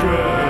treasure.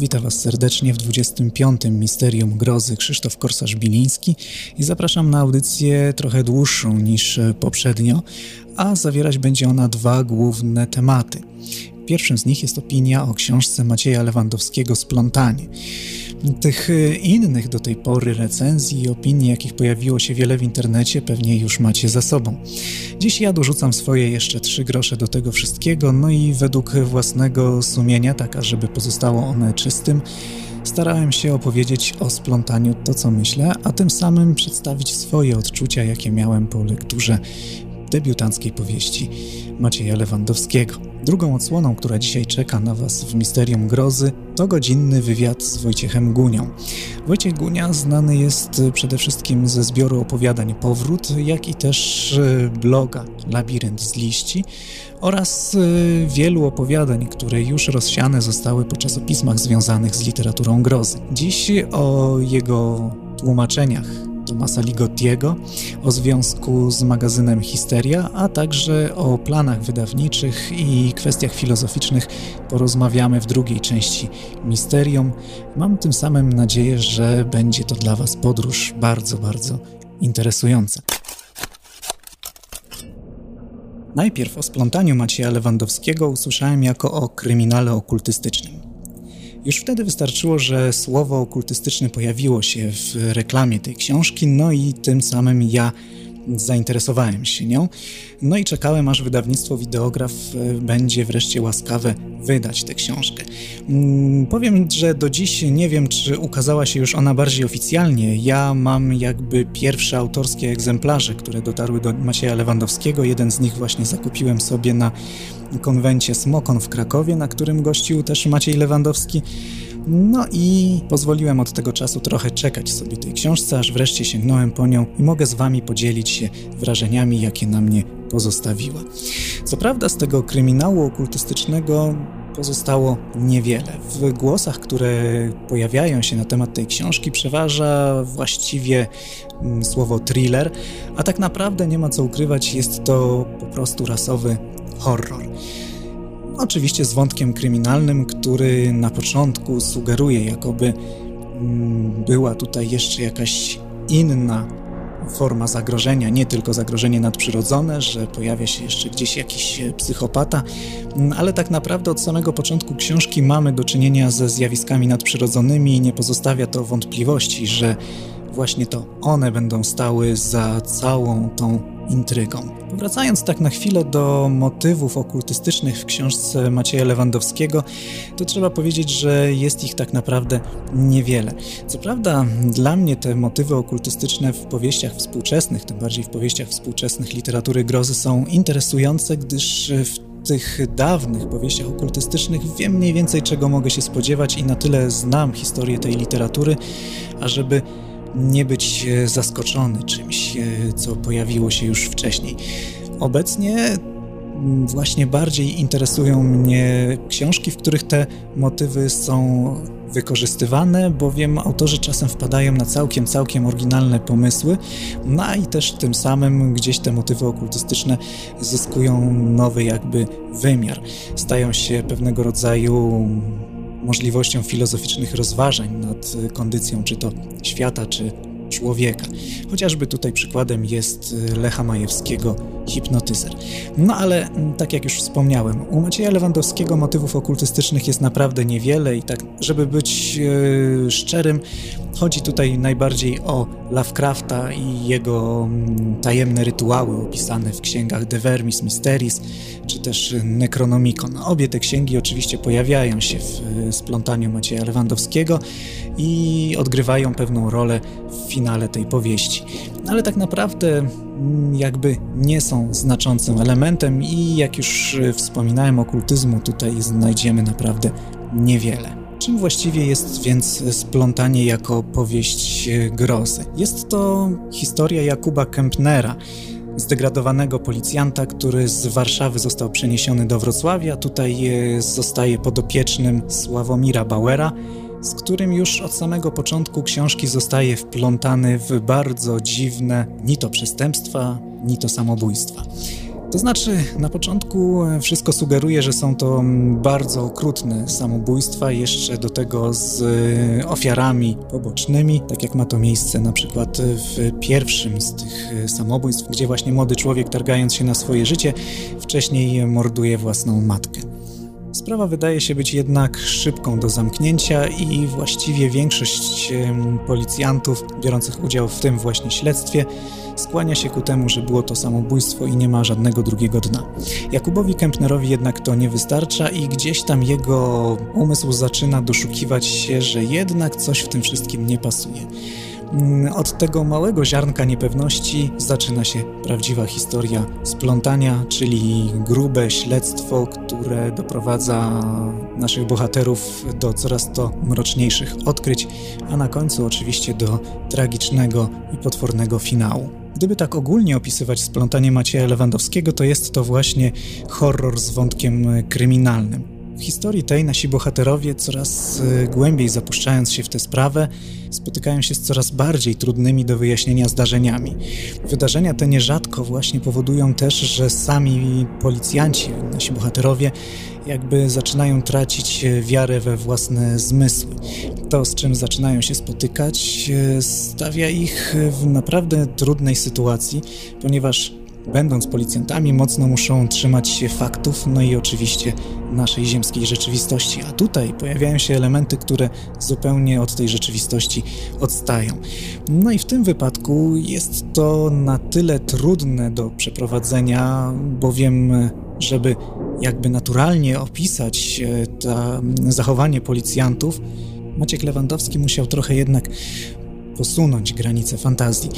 Witam Was serdecznie w 25. Misterium Grozy Krzysztof Korsarz-Biliński i zapraszam na audycję trochę dłuższą niż poprzednio, a zawierać będzie ona dwa główne tematy. Pierwszym z nich jest opinia o książce Macieja Lewandowskiego Splątanie. Tych y, innych do tej pory recenzji i opinii, jakich pojawiło się wiele w internecie, pewnie już macie za sobą. Dziś ja dorzucam swoje jeszcze trzy grosze do tego wszystkiego, no i według własnego sumienia, tak żeby pozostało one czystym, starałem się opowiedzieć o splątaniu to, co myślę, a tym samym przedstawić swoje odczucia, jakie miałem po lekturze debiutanckiej powieści Macieja Lewandowskiego. Drugą odsłoną, która dzisiaj czeka na Was w Misterium Grozy, to godzinny wywiad z Wojciechem Gunią. Wojciech Gunia znany jest przede wszystkim ze zbioru opowiadań Powrót, jak i też e, bloga Labirynt z liści oraz e, wielu opowiadań, które już rozsiane zostały po czasopismach związanych z literaturą grozy. Dziś o jego tłumaczeniach Tomasa Ligottiego, o związku z magazynem Histeria, a także o planach wydawniczych i kwestiach filozoficznych porozmawiamy w drugiej części Misterium. Mam tym samym nadzieję, że będzie to dla Was podróż bardzo, bardzo interesująca. Najpierw o splątaniu Macieja Lewandowskiego usłyszałem jako o kryminale okultystycznym. Już wtedy wystarczyło, że słowo okultystyczne pojawiło się w reklamie tej książki, no i tym samym ja zainteresowałem się nią. No i czekałem, aż wydawnictwo Wideograf e, będzie wreszcie łaskawe wydać tę książkę. Mm, powiem, że do dziś nie wiem, czy ukazała się już ona bardziej oficjalnie. Ja mam jakby pierwsze autorskie egzemplarze, które dotarły do Macieja Lewandowskiego. Jeden z nich właśnie zakupiłem sobie na konwencie Smokon w Krakowie, na którym gościł też Maciej Lewandowski. No i pozwoliłem od tego czasu trochę czekać sobie tej książce, aż wreszcie sięgnąłem po nią i mogę z wami podzielić się wrażeniami, jakie na mnie pozostawiła. Co prawda z tego kryminału okultystycznego pozostało niewiele. W głosach, które pojawiają się na temat tej książki, przeważa właściwie mm, słowo thriller, a tak naprawdę nie ma co ukrywać, jest to po prostu rasowy horror. Oczywiście z wątkiem kryminalnym, który na początku sugeruje, jakoby mm, była tutaj jeszcze jakaś inna forma zagrożenia, nie tylko zagrożenie nadprzyrodzone, że pojawia się jeszcze gdzieś jakiś psychopata, mm, ale tak naprawdę od samego początku książki mamy do czynienia ze zjawiskami nadprzyrodzonymi i nie pozostawia to wątpliwości, że właśnie to one będą stały za całą tą intrygą. Wracając tak na chwilę do motywów okultystycznych w książce Macieja Lewandowskiego, to trzeba powiedzieć, że jest ich tak naprawdę niewiele. Co prawda, dla mnie te motywy okultystyczne w powieściach współczesnych, tym bardziej w powieściach współczesnych literatury grozy są interesujące, gdyż w tych dawnych powieściach okultystycznych wiem mniej więcej czego mogę się spodziewać i na tyle znam historię tej literatury, ażeby nie być e, zaskoczony czymś, e, co pojawiło się już wcześniej. Obecnie mm, właśnie bardziej interesują mnie książki, w których te motywy są wykorzystywane, bowiem autorzy czasem wpadają na całkiem, całkiem oryginalne pomysły, no i też tym samym gdzieś te motywy okultystyczne zyskują nowy jakby wymiar. Stają się pewnego rodzaju możliwością filozoficznych rozważań nad kondycją czy to świata, czy człowieka. Chociażby tutaj przykładem jest Lecha Majewskiego hipnotyzer. No ale mm, tak jak już wspomniałem, u Macieja Lewandowskiego motywów okultystycznych jest naprawdę niewiele i tak, żeby być yy, szczerym, chodzi tutaj najbardziej o Lovecrafta i jego mm, tajemne rytuały opisane w księgach De Vermis Mysteris czy też Necronomicon. Obie te księgi oczywiście pojawiają się w y, splątaniu Macieja Lewandowskiego i odgrywają pewną rolę w finale tej powieści. Ale tak naprawdę mm, jakby nie są znaczącym elementem i jak już y, wspominałem, okultyzmu tutaj znajdziemy naprawdę niewiele. Czym właściwie jest więc splątanie jako powieść y, grozy? Jest to historia Jakuba Kempnera, zdegradowanego policjanta, który z Warszawy został przeniesiony do Wrocławia. Tutaj y, zostaje podopiecznym Sławomira Bauera, z którym już od samego początku książki zostaje wplątany w bardzo dziwne ni to przestępstwa, ni to samobójstwa. To znaczy, na początku wszystko sugeruje, że są to bardzo okrutne samobójstwa, jeszcze do tego z ofiarami pobocznymi, tak jak ma to miejsce na przykład w pierwszym z tych samobójstw, gdzie właśnie młody człowiek, targając się na swoje życie, wcześniej morduje własną matkę. Sprawa wydaje się być jednak szybką do zamknięcia i właściwie większość policjantów biorących udział w tym właśnie śledztwie skłania się ku temu, że było to samobójstwo i nie ma żadnego drugiego dna. Jakubowi Kempnerowi jednak to nie wystarcza i gdzieś tam jego umysł zaczyna doszukiwać się, że jednak coś w tym wszystkim nie pasuje. Mm, od tego małego ziarnka niepewności zaczyna się prawdziwa historia splątania, czyli grube śledztwo, które doprowadza naszych bohaterów do coraz to mroczniejszych odkryć, a na końcu oczywiście do tragicznego i potwornego finału. Gdyby tak ogólnie opisywać splątanie Macieja Lewandowskiego, to jest to właśnie horror z wątkiem kryminalnym. W historii tej nasi bohaterowie, coraz y, głębiej zapuszczając się w tę sprawę, spotykają się z coraz bardziej trudnymi do wyjaśnienia zdarzeniami. Wydarzenia te nierzadko właśnie powodują też, że sami policjanci, nasi bohaterowie, jakby zaczynają tracić e, wiarę we własne zmysły. To, z czym zaczynają się spotykać, e, stawia ich w naprawdę trudnej sytuacji, ponieważ będąc policjantami, mocno muszą trzymać się faktów, no i oczywiście naszej ziemskiej rzeczywistości. A tutaj pojawiają się elementy, które zupełnie od tej rzeczywistości odstają. No i w tym wypadku jest to na tyle trudne do przeprowadzenia, bowiem żeby jakby naturalnie opisać e, to zachowanie policjantów, Maciek Lewandowski musiał trochę jednak posunąć granice fantazji.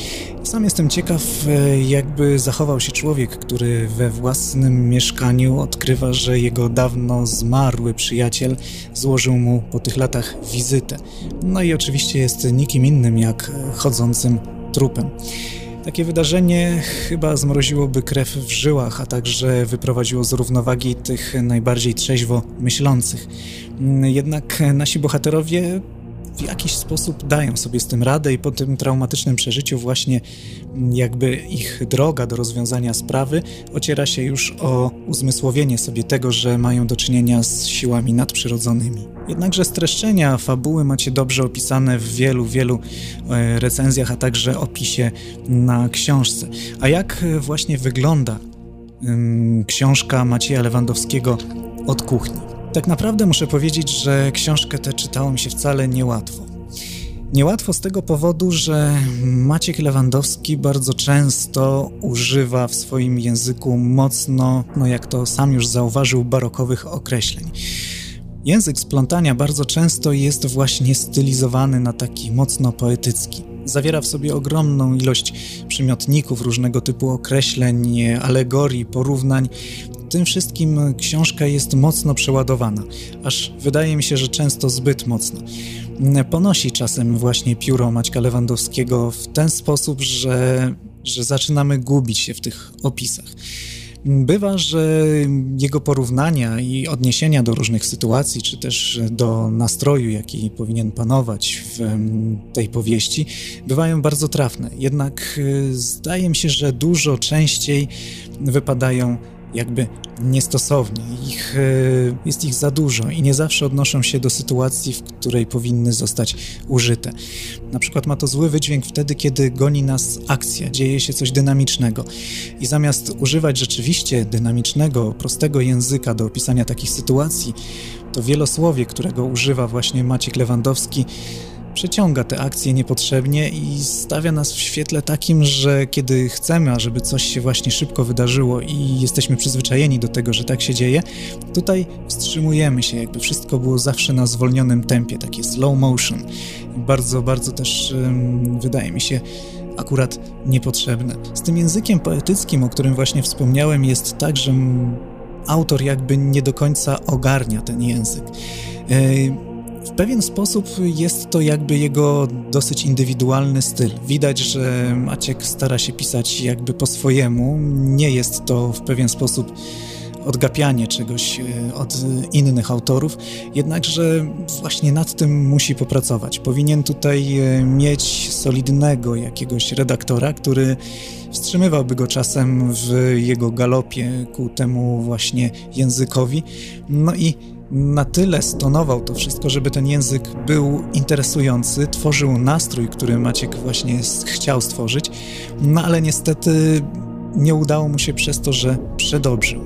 Sam jestem ciekaw, e, jakby zachował się człowiek, który we własnym mieszkaniu odkrywa, że jego dawno zmarły przyjaciel złożył mu po tych latach wizytę. No i oczywiście jest nikim innym jak chodzącym trupem. Takie wydarzenie chyba zmroziłoby krew w żyłach, a także wyprowadziło z równowagi tych najbardziej trzeźwo myślących. Jednak nasi bohaterowie w jakiś sposób dają sobie z tym radę i po tym traumatycznym przeżyciu właśnie jakby ich droga do rozwiązania sprawy ociera się już o uzmysłowienie sobie tego, że mają do czynienia z siłami nadprzyrodzonymi. Jednakże streszczenia fabuły macie dobrze opisane w wielu, wielu e, recenzjach, a także opisie na książce. A jak właśnie wygląda książka Macieja Lewandowskiego od kuchni? Tak naprawdę muszę powiedzieć, że książkę tę czytało mi się wcale niełatwo. Niełatwo z tego powodu, że Maciek Lewandowski bardzo często używa w swoim języku mocno, no jak to sam już zauważył, barokowych określeń. Język splątania bardzo często jest właśnie stylizowany na taki mocno poetycki. Zawiera w sobie ogromną ilość przymiotników, różnego typu określeń, alegorii, porównań, tym wszystkim książka jest mocno przeładowana, aż wydaje mi się, że często zbyt mocno. Ponosi czasem właśnie pióro Maćka Lewandowskiego w ten sposób, że, że zaczynamy gubić się w tych opisach. Bywa, że jego porównania i odniesienia do różnych sytuacji, czy też do nastroju, jaki powinien panować w tej powieści, bywają bardzo trafne. Jednak y, zdaje mi się, że dużo częściej wypadają jakby niestosownie, ich, e, jest ich za dużo i nie zawsze odnoszą się do sytuacji, w której powinny zostać użyte. Na przykład ma to zły wydźwięk wtedy, kiedy goni nas akcja, dzieje się coś dynamicznego i zamiast używać rzeczywiście dynamicznego, prostego języka do opisania takich sytuacji, to wielosłowie, którego używa właśnie Maciek Lewandowski, przeciąga te akcje niepotrzebnie i stawia nas w świetle takim, że kiedy chcemy, ażeby coś się właśnie szybko wydarzyło i jesteśmy przyzwyczajeni do tego, że tak się dzieje, tutaj wstrzymujemy się, jakby wszystko było zawsze na zwolnionym tempie, takie slow motion. Bardzo, bardzo też wydaje mi się akurat niepotrzebne. Z tym językiem poetyckim, o którym właśnie wspomniałem, jest tak, że autor jakby nie do końca ogarnia ten język. Yy, w pewien sposób jest to jakby jego dosyć indywidualny styl. Widać, że Maciek stara się pisać jakby po swojemu. Nie jest to w pewien sposób odgapianie czegoś e, od innych autorów, jednakże właśnie nad tym musi popracować. Powinien tutaj e, mieć solidnego jakiegoś redaktora, który wstrzymywałby go czasem w jego galopie ku temu właśnie językowi. No i na tyle stonował to wszystko, żeby ten język był interesujący, tworzył nastrój, który Maciek właśnie chciał stworzyć, no ale niestety nie udało mu się przez to, że przedobrzył.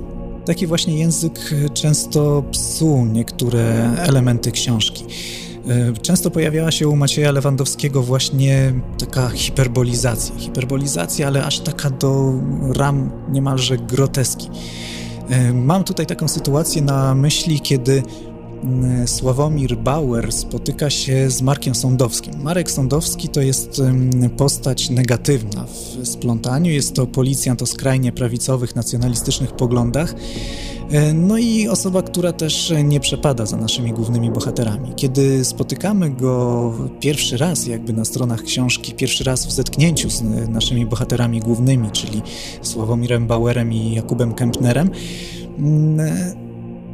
Taki właśnie język często psuł niektóre elementy książki. E, często pojawiała się u Macieja Lewandowskiego właśnie taka hiperbolizacja. Hiperbolizacja, ale aż taka do ram niemalże groteski. E, mam tutaj taką sytuację na myśli, kiedy Sławomir Bauer spotyka się z Markiem Sądowskim. Marek Sądowski to jest postać negatywna w splątaniu, jest to policjant o skrajnie prawicowych, nacjonalistycznych poglądach, E, no i osoba, która też nie przepada za naszymi głównymi bohaterami. Kiedy spotykamy go pierwszy raz jakby na stronach książki, pierwszy raz w zetknięciu z naszymi bohaterami głównymi, czyli Sławomirem Bauerem i Jakubem Kempnerem, mm,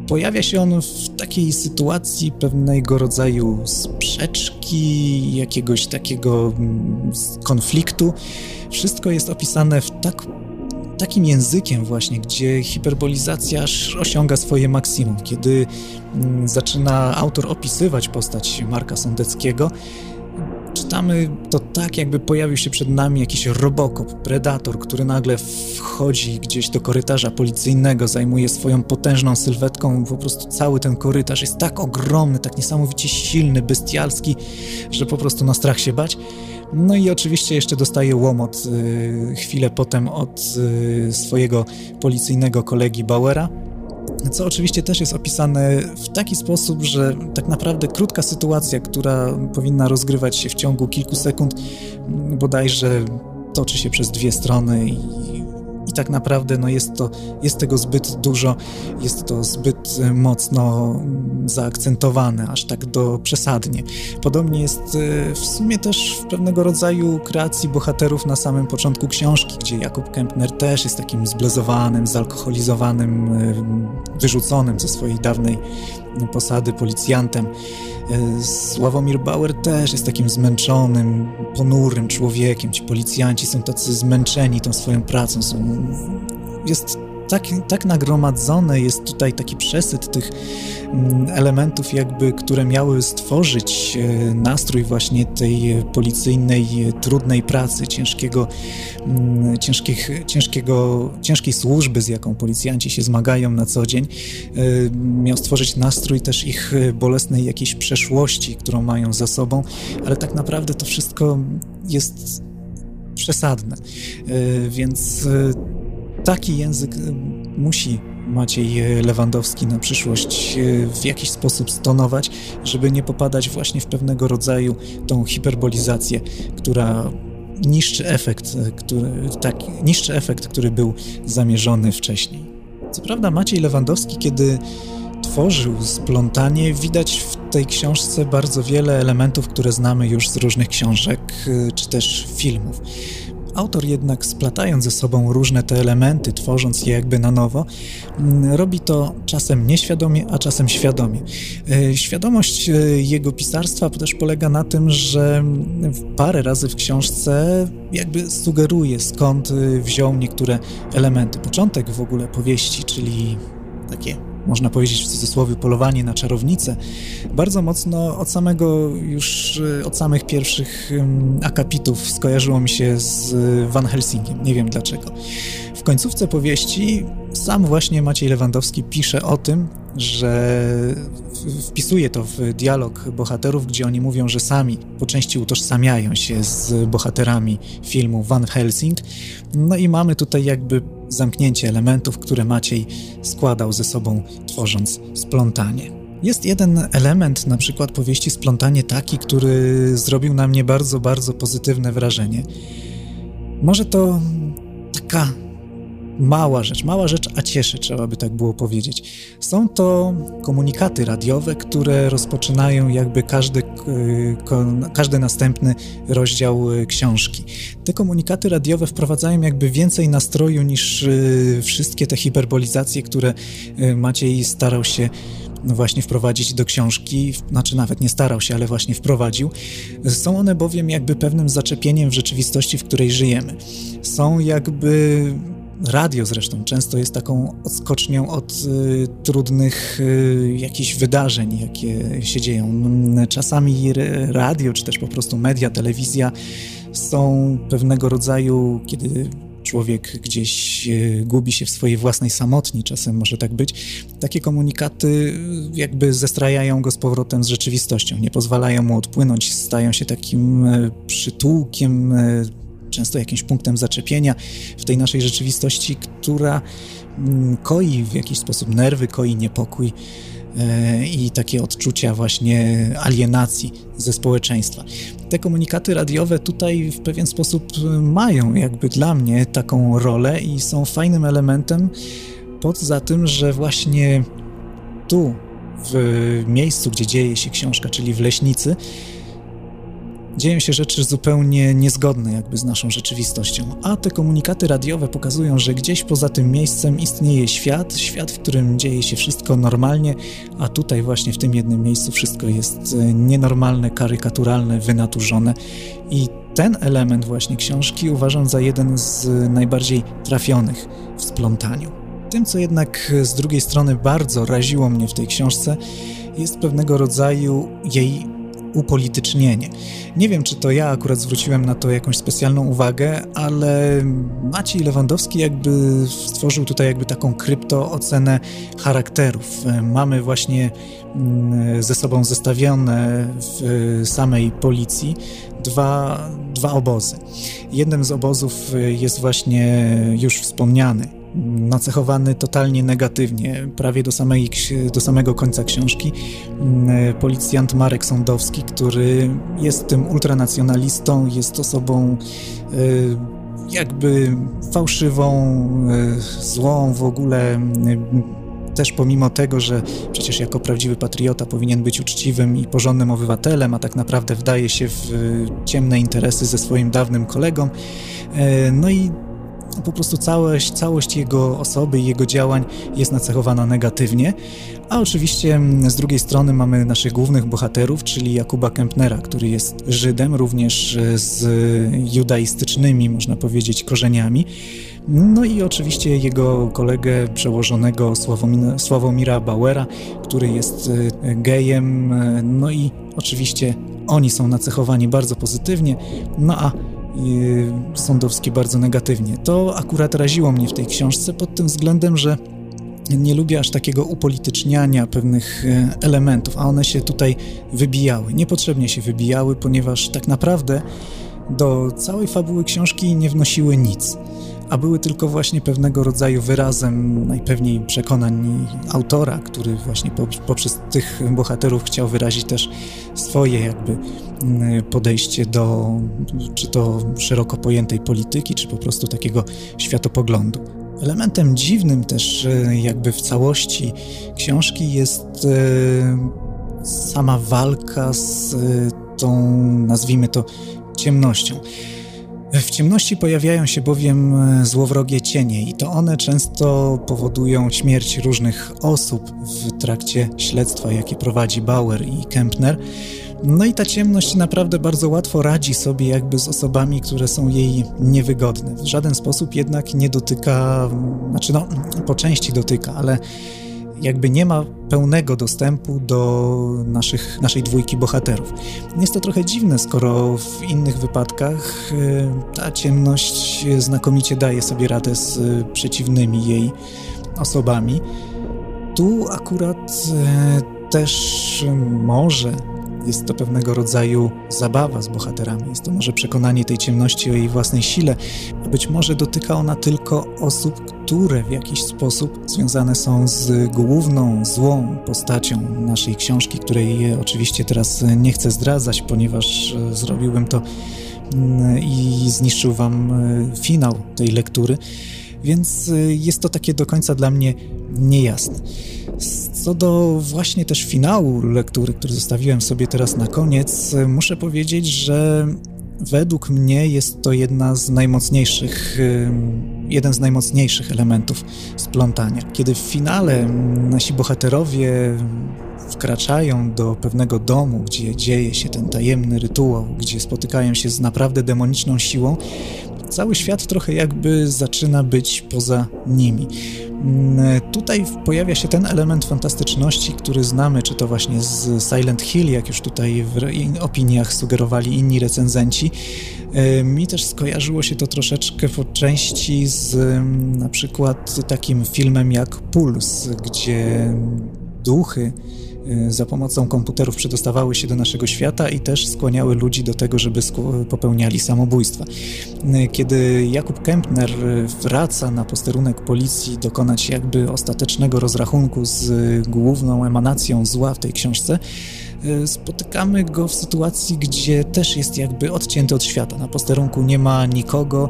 pojawia się on w takiej sytuacji pewnego rodzaju sprzeczki, jakiegoś takiego mm, konfliktu. Wszystko jest opisane w tak takim językiem właśnie, gdzie hiperbolizacja osiąga swoje maksimum, kiedy mm, zaczyna autor opisywać postać Marka Sądeckiego, czytamy to tak, jakby pojawił się przed nami jakiś robokop, predator, który nagle wchodzi gdzieś do korytarza policyjnego, zajmuje swoją potężną sylwetką, po prostu cały ten korytarz jest tak ogromny, tak niesamowicie silny, bestialski, że po prostu na strach się bać. No i oczywiście jeszcze dostaje łomot y, chwilę potem od y, swojego policyjnego kolegi Bauera, co oczywiście też jest opisane w taki sposób, że tak naprawdę krótka sytuacja, która powinna rozgrywać się w ciągu kilku sekund, bodajże toczy się przez dwie strony i i tak naprawdę no jest, to, jest tego zbyt dużo, jest to zbyt e, mocno zaakcentowane, aż tak do przesadnie. Podobnie jest e, w sumie też w pewnego rodzaju kreacji bohaterów na samym początku książki, gdzie Jakub Kempner też jest takim zblezowanym, zalkoholizowanym, e, wyrzuconym ze swojej dawnej posady policjantem. Sławomir Bauer też jest takim zmęczonym, ponurym człowiekiem. Ci policjanci są tacy zmęczeni tą swoją pracą, są jest tak, tak nagromadzone jest tutaj taki przesyt tych mm, elementów, jakby, które miały stworzyć e, nastrój właśnie tej policyjnej, trudnej pracy, ciężkiego, mm, ciężkich, ciężkiego, ciężkiej służby, z jaką policjanci się zmagają na co dzień. E, miał stworzyć nastrój też ich bolesnej jakiejś przeszłości, którą mają za sobą, ale tak naprawdę to wszystko jest przesadne. E, więc taki język y, musi Maciej Lewandowski na przyszłość y, w jakiś sposób stonować, żeby nie popadać właśnie w pewnego rodzaju tą hiperbolizację, która niszczy efekt, y, który, tak, niszczy efekt, który był zamierzony wcześniej. Co prawda Maciej Lewandowski, kiedy tworzył splątanie, widać w tej książce bardzo wiele elementów, które znamy już z różnych książek czy też filmów. Autor jednak splatając ze sobą różne te elementy, tworząc je jakby na nowo, mm, robi to czasem nieświadomie, a czasem świadomie. E, świadomość e, jego pisarstwa też polega na tym, że parę razy w książce jakby sugeruje skąd e, wziął niektóre elementy. Początek w ogóle powieści, czyli takie można powiedzieć w cudzysłowie, polowanie na czarownicę, bardzo mocno od samego już, y, od samych pierwszych akapitów skojarzyło mi się z Van Helsingiem. Nie wiem dlaczego. W końcówce powieści sam właśnie Maciej Lewandowski pisze o tym, że wpisuje to w dialog bohaterów, gdzie oni mówią, że sami po części utożsamiają się z bohaterami filmu Van Helsing. No i mamy tutaj jakby zamknięcie elementów, które Maciej składał ze sobą, tworząc splątanie. Jest jeden element, na przykład powieści Splątanie taki, który zrobił na mnie bardzo, bardzo pozytywne wrażenie. Może to taka mała rzecz, mała rzecz, a cieszy, trzeba by tak było powiedzieć. Są to komunikaty radiowe, które rozpoczynają jakby każdy, każdy następny rozdział e, książki. Te komunikaty radiowe wprowadzają jakby więcej nastroju niż e, wszystkie te hiperbolizacje, które e, Maciej starał się no właśnie wprowadzić do książki, znaczy nawet nie starał się, ale właśnie wprowadził. Są one bowiem jakby pewnym zaczepieniem w rzeczywistości, w której żyjemy. Są jakby Radio zresztą często jest taką odskocznią od y, trudnych y, jakichś wydarzeń, jakie się dzieją. Czasami radio, czy też po prostu media, telewizja są pewnego rodzaju, kiedy człowiek gdzieś y, gubi się w swojej własnej samotni, czasem może tak być, takie komunikaty y, jakby zestrajają go z powrotem z rzeczywistością, nie pozwalają mu odpłynąć, stają się takim y, przytułkiem często jakimś punktem zaczepienia w tej naszej rzeczywistości, która mm, koi w jakiś sposób nerwy, koi niepokój e, i takie odczucia właśnie alienacji ze społeczeństwa. Te komunikaty radiowe tutaj w pewien sposób mają jakby dla mnie taką rolę i są fajnym elementem poza tym, że właśnie tu w miejscu, gdzie dzieje się książka, czyli w Leśnicy, dzieją się rzeczy zupełnie niezgodne jakby z naszą rzeczywistością, a te komunikaty radiowe pokazują, że gdzieś poza tym miejscem istnieje świat, świat, w którym dzieje się wszystko normalnie, a tutaj właśnie w tym jednym miejscu wszystko jest e, nienormalne, karykaturalne, wynaturzone i ten element właśnie książki uważam za jeden z najbardziej trafionych w splątaniu. Tym, co jednak z drugiej strony bardzo raziło mnie w tej książce, jest pewnego rodzaju jej upolitycznienie. Nie wiem, czy to ja akurat zwróciłem na to jakąś specjalną uwagę, ale Maciej Lewandowski jakby stworzył tutaj jakby taką kryptoocenę charakterów. Mamy właśnie mm, ze sobą zestawione w samej policji dwa, dwa obozy. Jednym z obozów jest właśnie już wspomniany nacechowany totalnie negatywnie, prawie do, samej, do samego końca książki. Mm, policjant Marek Sądowski, który jest tym ultranacjonalistą, jest osobą y, jakby fałszywą, y, złą w ogóle y, też pomimo tego, że przecież jako prawdziwy patriota powinien być uczciwym i porządnym obywatelem, a tak naprawdę wdaje się w ciemne interesy ze swoim dawnym kolegą. No i po prostu całość, całość jego osoby i jego działań jest nacechowana negatywnie, a oczywiście mm, z drugiej strony mamy naszych głównych bohaterów, czyli Jakuba Kempnera, który jest Żydem, również e, z judaistycznymi, można powiedzieć, korzeniami. No i oczywiście jego kolegę przełożonego Sławomira, Sławomira Bauera, który jest e, gejem, e, no i oczywiście oni są nacechowani bardzo pozytywnie, no a Sądowski bardzo negatywnie. To akurat raziło mnie w tej książce pod tym względem, że nie lubię aż takiego upolityczniania pewnych e, elementów, a one się tutaj wybijały. Niepotrzebnie się wybijały, ponieważ tak naprawdę do całej fabuły książki nie wnosiły nic a były tylko właśnie pewnego rodzaju wyrazem najpewniej przekonań autora, który właśnie poprzez tych bohaterów chciał wyrazić też swoje jakby mm, podejście do czy to szeroko pojętej polityki, czy po prostu takiego światopoglądu. Elementem dziwnym też jakby w całości książki jest e, sama walka z e, tą, nazwijmy to, ciemnością. W ciemności pojawiają się bowiem e, złowrogie cienie i to one często powodują śmierć różnych osób w trakcie śledztwa, jakie prowadzi Bauer i Kempner. No i ta ciemność naprawdę bardzo łatwo radzi sobie jakby z osobami, które są jej niewygodne. W żaden sposób jednak nie dotyka, znaczy no po części dotyka, ale jakby nie ma pełnego dostępu do naszych, naszej dwójki bohaterów. Jest to trochę dziwne, skoro w innych wypadkach y, ta ciemność znakomicie daje sobie radę z przeciwnymi jej osobami. Tu akurat y, też może jest to pewnego rodzaju zabawa z bohaterami. Jest to może przekonanie tej ciemności o jej własnej sile. Być może dotyka ona tylko osób, które w jakiś sposób związane są z główną, złą postacią naszej książki, której oczywiście teraz nie chcę zdradzać, ponieważ e, zrobiłbym to mm, i zniszczył wam e, finał tej lektury, więc e, jest to takie do końca dla mnie niejasne. Co do właśnie też finału lektury, który zostawiłem sobie teraz na koniec, muszę powiedzieć, że według mnie jest to jedna z najmocniejszych, jeden z najmocniejszych elementów splątania. Kiedy w finale nasi bohaterowie wkraczają do pewnego domu, gdzie dzieje się ten tajemny rytuał, gdzie spotykają się z naprawdę demoniczną siłą, cały świat trochę jakby zaczyna być poza nimi. Mm, tutaj pojawia się ten element fantastyczności, który znamy, czy to właśnie z Silent Hill, jak już tutaj w opiniach sugerowali inni recenzenci. E, mi też skojarzyło się to troszeczkę po części z mm, na przykład takim filmem jak Puls, gdzie duchy za pomocą komputerów przedostawały się do naszego świata i też skłaniały ludzi do tego, żeby popełniali samobójstwa. Y, kiedy Jakub Kempner wraca na posterunek policji dokonać jakby ostatecznego rozrachunku z główną emanacją zła w tej książce, spotykamy go w sytuacji, gdzie też jest jakby odcięty od świata. Na posterunku nie ma nikogo.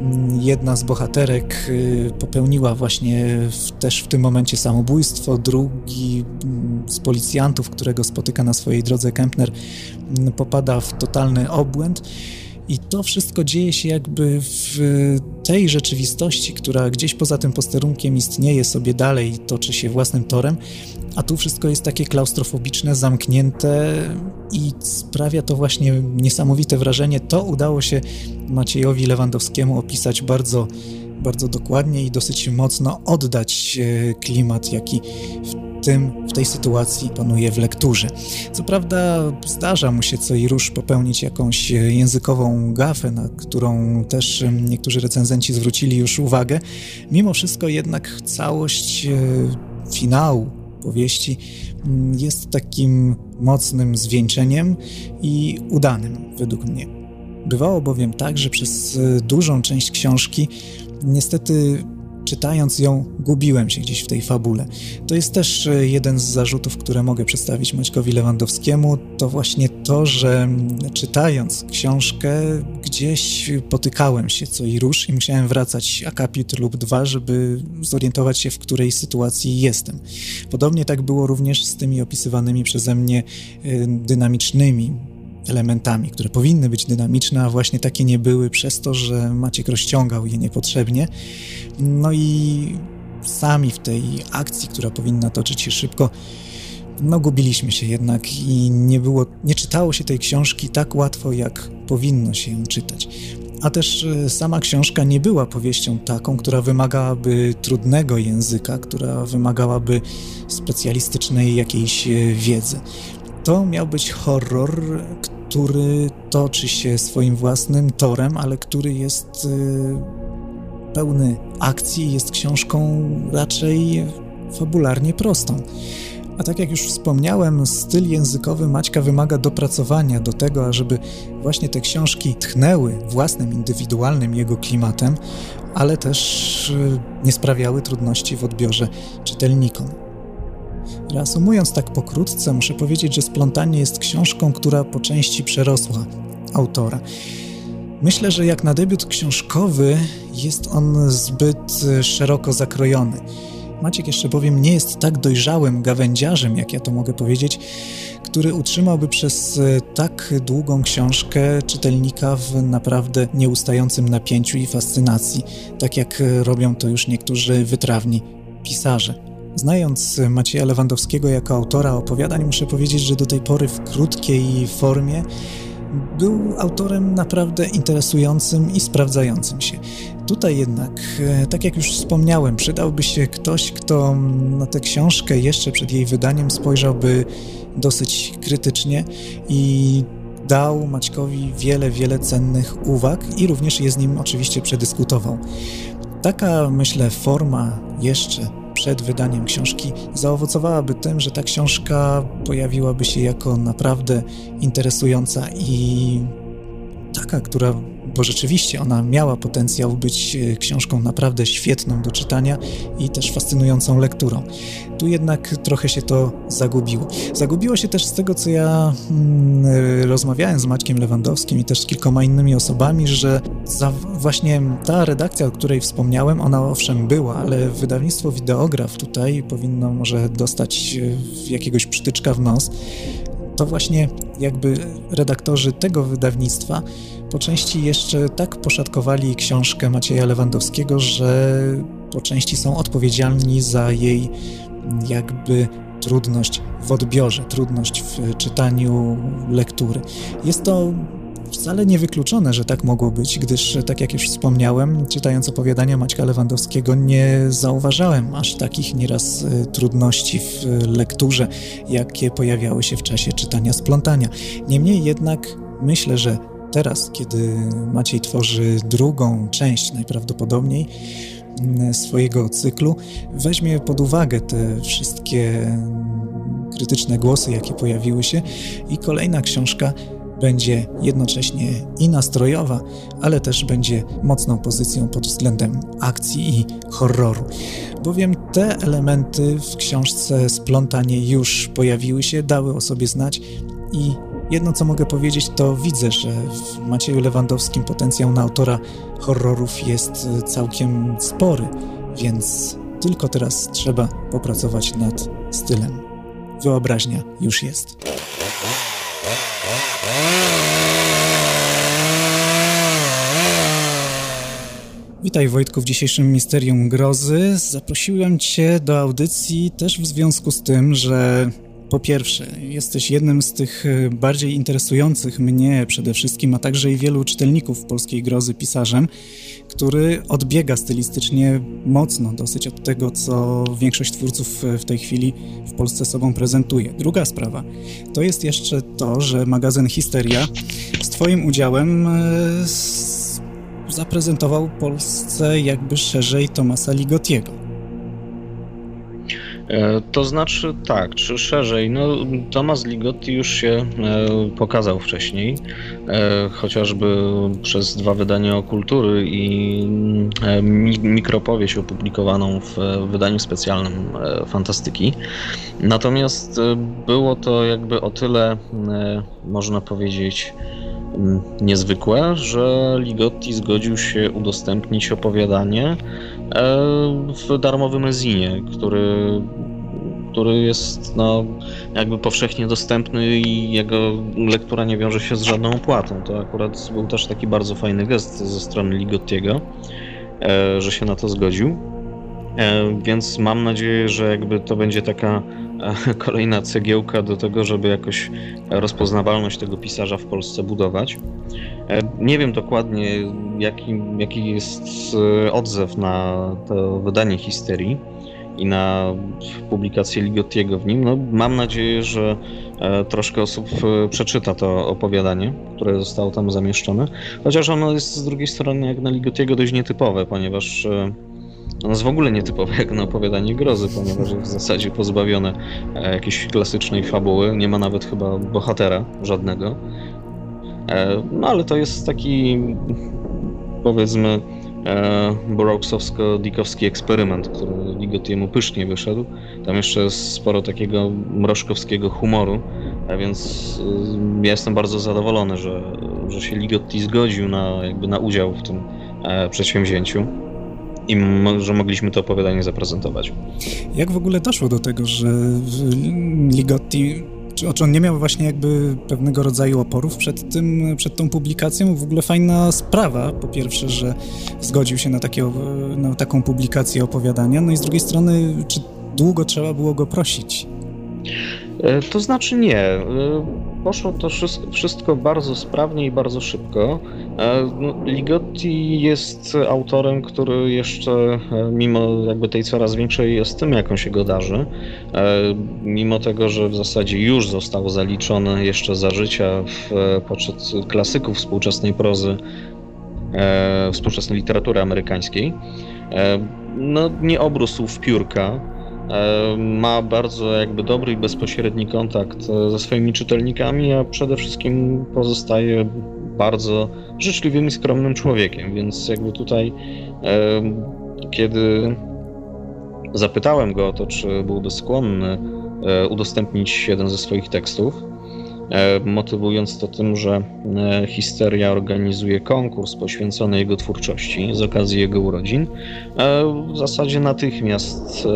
Mm, jedna z bohaterek e, popełniła właśnie w, też w tym momencie samobójstwo. Drugi mm, z policjantów, którego spotyka na swojej drodze Kempner, mm, popada w totalny obłęd. I to wszystko dzieje się jakby w tej rzeczywistości, która gdzieś poza tym posterunkiem istnieje sobie dalej toczy się własnym torem, a tu wszystko jest takie klaustrofobiczne, zamknięte i sprawia to właśnie niesamowite wrażenie. To udało się Maciejowi Lewandowskiemu opisać bardzo bardzo dokładnie i dosyć mocno oddać e, klimat, jaki w tym, w tej sytuacji panuje w lekturze. Co prawda zdarza mu się co i rusz popełnić jakąś językową gafę, na którą też niektórzy recenzenci zwrócili już uwagę. Mimo wszystko jednak całość e, finału powieści mm, jest takim mocnym zwieńczeniem i udanym według mnie. Bywało bowiem tak, że przez e, dużą część książki niestety czytając ją, gubiłem się gdzieś w tej fabule. To jest też e, jeden z zarzutów, które mogę przedstawić Maćkowi Lewandowskiemu, to właśnie to, że czytając książkę gdzieś potykałem się co i rusz i musiałem wracać akapit lub dwa, żeby zorientować się, w której sytuacji jestem. Podobnie tak było również z tymi opisywanymi przeze mnie e, dynamicznymi elementami, które powinny być dynamiczne, a właśnie takie nie były przez to, że Maciek rozciągał je niepotrzebnie. No i sami w tej akcji, która powinna toczyć się szybko, no gubiliśmy się jednak i nie było, nie czytało się tej książki tak łatwo, jak powinno się ją czytać. A też e, sama książka nie była powieścią taką, która wymagałaby trudnego języka, która wymagałaby specjalistycznej jakiejś e, wiedzy. To miał być horror, który toczy się swoim własnym torem, ale który jest y, pełny akcji, jest książką raczej fabularnie prostą. A tak jak już wspomniałem, styl językowy Maćka wymaga dopracowania do tego, ażeby właśnie te książki tchnęły własnym, indywidualnym jego klimatem, ale też y, nie sprawiały trudności w odbiorze czytelnikom. Reasumując tak pokrótce, muszę powiedzieć, że Splątanie jest książką, która po części przerosła autora. Myślę, że jak na debiut książkowy jest on zbyt szeroko zakrojony. Maciek jeszcze bowiem nie jest tak dojrzałym gawędziarzem, jak ja to mogę powiedzieć, który utrzymałby przez tak długą książkę czytelnika w naprawdę nieustającym napięciu i fascynacji, tak jak robią to już niektórzy wytrawni pisarze. Znając Macieja Lewandowskiego jako autora opowiadań, muszę powiedzieć, że do tej pory w krótkiej formie był autorem naprawdę interesującym i sprawdzającym się. Tutaj jednak, e, tak jak już wspomniałem, przydałby się ktoś, kto na tę książkę jeszcze przed jej wydaniem spojrzałby dosyć krytycznie i dał Maćkowi wiele, wiele cennych uwag i również je z nim oczywiście przedyskutował. Taka, myślę, forma jeszcze przed wydaniem książki zaowocowałaby tym, że ta książka pojawiłaby się jako naprawdę interesująca i taka, która bo rzeczywiście ona miała potencjał być e, książką naprawdę świetną do czytania i też fascynującą lekturą. Tu jednak trochę się to zagubiło. Zagubiło się też z tego, co ja mm, e, rozmawiałem z Maćkiem Lewandowskim i też z kilkoma innymi osobami, że właśnie ta redakcja, o której wspomniałem, ona owszem była, ale wydawnictwo Wideograf tutaj powinno może dostać e, jakiegoś przytyczka w nos, to właśnie jakby redaktorzy tego wydawnictwa po części jeszcze tak poszatkowali książkę Macieja Lewandowskiego, że po części są odpowiedzialni za jej jakby trudność w odbiorze, trudność w czytaniu lektury. Jest to wcale niewykluczone, że tak mogło być, gdyż, tak jak już wspomniałem, czytając opowiadania Maćka Lewandowskiego, nie zauważałem aż takich nieraz e, trudności w lekturze, jakie pojawiały się w czasie czytania splątania. Niemniej jednak myślę, że teraz, kiedy Maciej tworzy drugą część najprawdopodobniej mm, swojego cyklu, weźmie pod uwagę te wszystkie krytyczne głosy, jakie pojawiły się i kolejna książka będzie jednocześnie i nastrojowa, ale też będzie mocną pozycją pod względem akcji i horroru. bowiem te elementy w książce Splątanie już pojawiły się, dały o sobie znać i jedno co mogę powiedzieć to widzę, że w Macieju Lewandowskim potencjał na autora horrorów jest całkiem spory, więc tylko teraz trzeba popracować nad stylem. Wyobraźnia już jest. Witaj Wojtku w dzisiejszym Misterium Grozy. Zaprosiłem Cię do audycji też w związku z tym, że po pierwsze, jesteś jednym z tych e, bardziej interesujących mnie przede wszystkim, a także i wielu czytelników polskiej grozy pisarzem, który odbiega stylistycznie mocno dosyć od tego, co większość twórców w tej chwili w Polsce sobą prezentuje. Druga sprawa to jest jeszcze to, że magazyn Histeria z Twoim udziałem e, zaprezentował Polsce jakby szerzej Tomasa Ligotiego. E, to znaczy tak, czy szerzej, no Tomasz Ligotti już się e, pokazał wcześniej, e, chociażby przez dwa wydania o kultury i mikropowieść opublikowaną w wydaniu specjalnym Fantastyki. Natomiast było to jakby o tyle, można powiedzieć, niezwykłe, że Ligotti zgodził się udostępnić opowiadanie w darmowym ezinie, który, który jest no, jakby powszechnie dostępny i jego lektura nie wiąże się z żadną opłatą. To akurat był też taki bardzo fajny gest ze strony Ligottiego, e, że się na to zgodził. E, więc mam nadzieję, że jakby to będzie taka e, kolejna cegiełka do tego, żeby jakoś rozpoznawalność tego pisarza w Polsce budować. E, nie wiem dokładnie, jaki, jaki jest odzew na to wydanie histerii i na publikację Ligottiego w nim. No, mam nadzieję, że troszkę osób przeczyta to opowiadanie, które zostało tam zamieszczone. Chociaż ono jest z drugiej strony, jak na Ligottiego, dość nietypowe, ponieważ ono jest w ogóle nietypowe jak na opowiadanie grozy, ponieważ w zasadzie pozbawione e, jakiejś klasycznej fabuły. Nie ma nawet chyba bohatera żadnego. E, no ale to jest taki powiedzmy e, Borowsowsko-Dikowski eksperyment, który Ligottiemu pysznie wyszedł. Tam jeszcze jest sporo takiego mrożkowskiego humoru, a więc ja jestem bardzo zadowolony, że, że się Ligotti zgodził na, jakby na udział w tym przedsięwzięciu i że mogliśmy to opowiadanie zaprezentować. Jak w ogóle doszło do tego, że Ligotti czy, czy on nie miał właśnie jakby pewnego rodzaju oporów przed tym, przed tą publikacją? W ogóle fajna sprawa, po pierwsze, że zgodził się na, takie, na taką publikację opowiadania, no i z drugiej strony, czy długo trzeba było go prosić? E, to znaczy nie. E, poszło to wszystko bardzo sprawnie i bardzo szybko. E, no, Ligotti jest autorem, który jeszcze, mimo jakby tej coraz większej estymy, jaką się go darzy, mimo tego, że w zasadzie już został zaliczony jeszcze za życia w, poczet klasyków współczesnej prozy, współczesnej literatury amerykańskiej, no, nie obrósł w piórka ma bardzo jakby dobry i bezpośredni kontakt e, ze swoimi czytelnikami, a przede wszystkim pozostaje bardzo życzliwym i skromnym człowiekiem, więc jakby tutaj e, kiedy zapytałem go o to, czy byłby skłonny udostępnić jeden ze swoich tekstów, E, motywując to tym, że e, Histeria organizuje konkurs poświęcony jego twórczości z okazji jego urodzin. E, w zasadzie natychmiast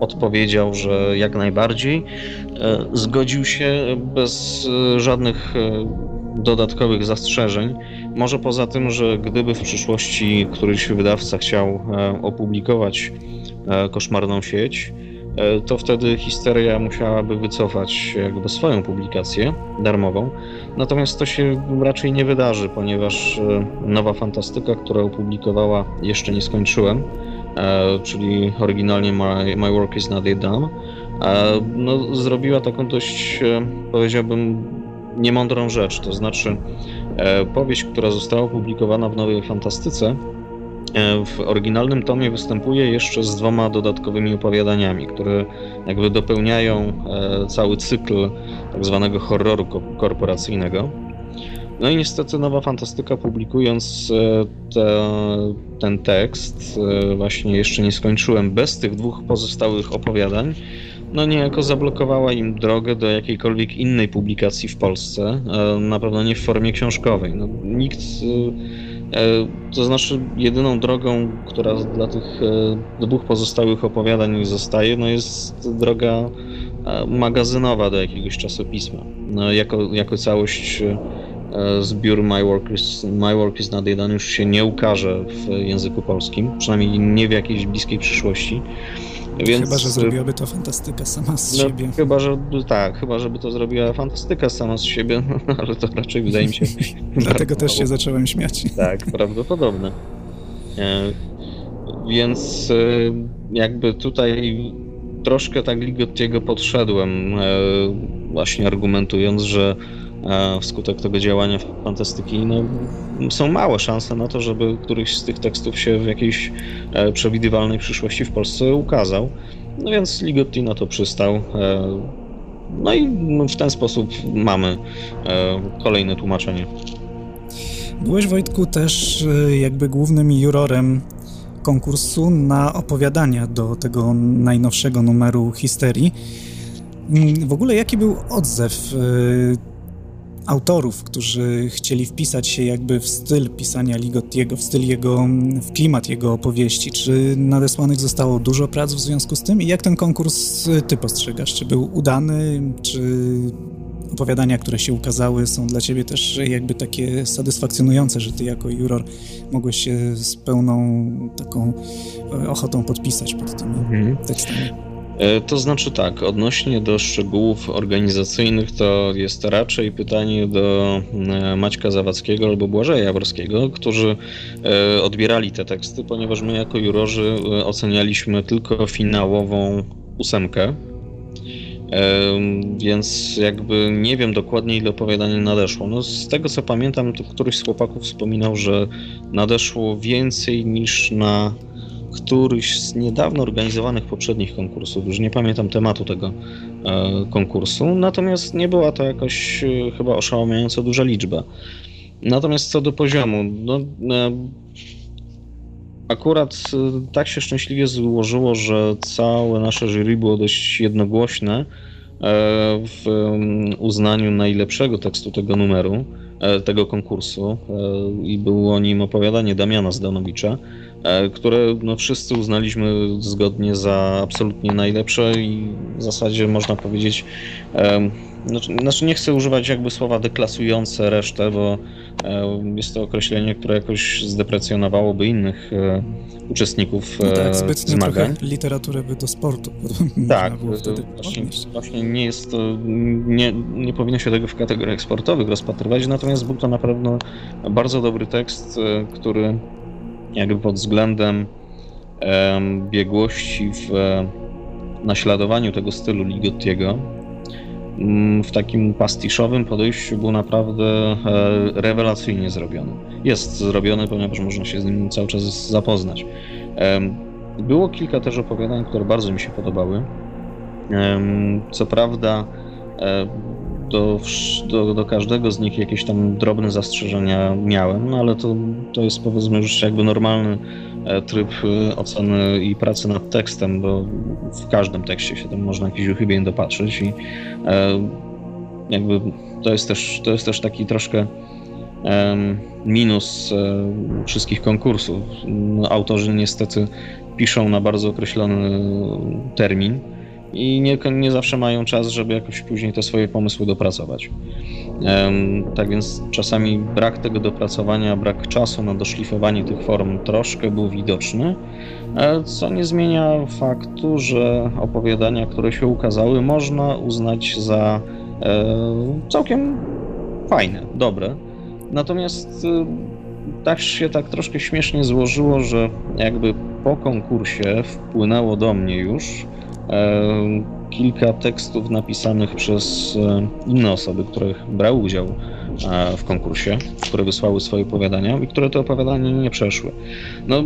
odpowiedział, że jak najbardziej zgodził się bez żadnych dodatkowych zastrzeżeń. Może poza tym, że gdyby w przyszłości któryś wydawca chciał opublikować koszmarną sieć, E, to wtedy Histeria musiałaby wycofać jakby swoją publikację darmową. Natomiast to się raczej nie wydarzy, ponieważ e, nowa fantastyka, która opublikowała, jeszcze nie skończyłem, e, czyli oryginalnie My, My Work is Not Yet Done, no, zrobiła taką dość, powiedziałbym, niemądrą rzecz. To znaczy, powieść, która została opublikowana w Nowej Fantastyce, E, w oryginalnym tomie występuje jeszcze z dwoma dodatkowymi opowiadaniami, które jakby dopełniają e, cały cykl tak zwanego horroru korporacyjnego. No i niestety Nowa Fantastyka publikując e, te, ten tekst, e, właśnie jeszcze nie skończyłem, bez tych dwóch pozostałych opowiadań, no niejako zablokowała im drogę do jakiejkolwiek innej publikacji w Polsce, na pewno nie w formie książkowej. No, nikt, to znaczy jedyną drogą, która dla tych dwóch pozostałych opowiadań zostaje, no jest droga magazynowa do jakiegoś czasopisma. No, jako, jako całość E, zbiór My Work, is, My Work is Not Done już się nie ukaże w języku polskim, przynajmniej nie w jakiejś bliskiej przyszłości. Więc... Chyba, że zrobiłaby to fantastyka sama z no, siebie. Chyba, że tak, chyba, żeby to zrobiła fantastyka sama z siebie, no, ale to raczej wydaje mi się. Dlatego też się zacząłem śmiać. Tak, prawdopodobne. E, więc e, jakby tutaj troszkę tak Ligottiego podszedłem, właśnie argumentując, że wskutek tego działania fantastyki no, są małe szanse na to, żeby któryś z tych tekstów się w jakiejś e, przewidywalnej przyszłości w Polsce ukazał. No więc Ligotti na to przystał. E, no i w ten sposób mamy e, kolejne tłumaczenie. Byłeś Wojtku też jakby głównym jurorem konkursu na opowiadania do tego najnowszego numeru Histerii. Mm, w ogóle jaki był odzew autorów, którzy chcieli wpisać się jakby w styl pisania Ligottiego, w styl jego, w klimat jego opowieści. Czy nadesłanych zostało dużo prac w związku z tym? I jak ten konkurs ty postrzegasz? Czy był udany? Czy opowiadania, które się ukazały, są dla ciebie też jakby takie satysfakcjonujące, że ty jako juror mogłeś się z pełną taką ochotą podpisać pod tymi mhm. tekstami? E, to znaczy tak, odnośnie do szczegółów organizacyjnych to jest raczej pytanie do e, Maćka Zawadzkiego albo Błażeja Jaworskiego, którzy e, odbierali te teksty, ponieważ my jako jurorzy ocenialiśmy tylko finałową ósemkę. Więc jakby nie wiem dokładnie ile opowiadań nadeszło. No z tego co pamiętam, to któryś z chłopaków wspominał, że nadeszło więcej niż na któryś z niedawno organizowanych poprzednich konkursów. Już nie pamiętam tematu tego e, konkursu, natomiast nie była to jakoś e, chyba oszałamiająco duża liczba. Natomiast co do poziomu, no, e, akurat tak się szczęśliwie złożyło, że całe nasze jury było dość jednogłośne w uznaniu najlepszego tekstu tego numeru, tego konkursu i było nim opowiadanie Damiana Zdanowicza. E, które no, wszyscy uznaliśmy zgodnie za absolutnie najlepsze i w zasadzie można powiedzieć, znaczy, znaczy nie chcę używać jakby słowa deklasujące resztę, bo jest to określenie, które jakoś zdeprecjonowałoby innych e, uczestników no tak, zbytnio zmagań. trochę literaturę by do sportu tak, właśnie, właśnie, nie jest to, nie, nie powinno się tego w kategoriach sportowych rozpatrywać, natomiast był to na pewno bardzo dobry tekst, e, który jakby pod względem biegłości w naśladowaniu tego stylu Ligottiego mm, w takim pastiszowym podejściu był naprawdę e, rewelacyjnie zrobiony. Jest zrobiony, ponieważ można się z nim cały czas zapoznać. Było kilka też opowiadań, które bardzo mi się podobały. Co prawda e, do, do, do, każdego z nich jakieś tam drobne zastrzeżenia miałem, no ale to, to jest powiedzmy już jakby normalny e, tryb e, oceny i pracy nad tekstem, bo w każdym tekście się tam można jakieś uchybień dopatrzyć i e, jakby to jest też, to jest też taki troszkę minus wszystkich konkursów. No, autorzy niestety piszą na bardzo określony termin, i nie, nie zawsze mają czas, żeby jakoś później te swoje pomysły dopracować. Tak więc czasami brak tego dopracowania, brak czasu na doszlifowanie tych form troszkę był widoczny, e, co nie zmienia faktu, że opowiadania, które się ukazały, można uznać za e, całkiem fajne, dobre. Natomiast e, tak się tak troszkę śmiesznie złożyło, że jakby po konkursie wpłynęło do mnie już kilka tekstów napisanych przez inne osoby, które brały udział w konkursie, które wysłały swoje opowiadania i które te opowiadania nie przeszły. No,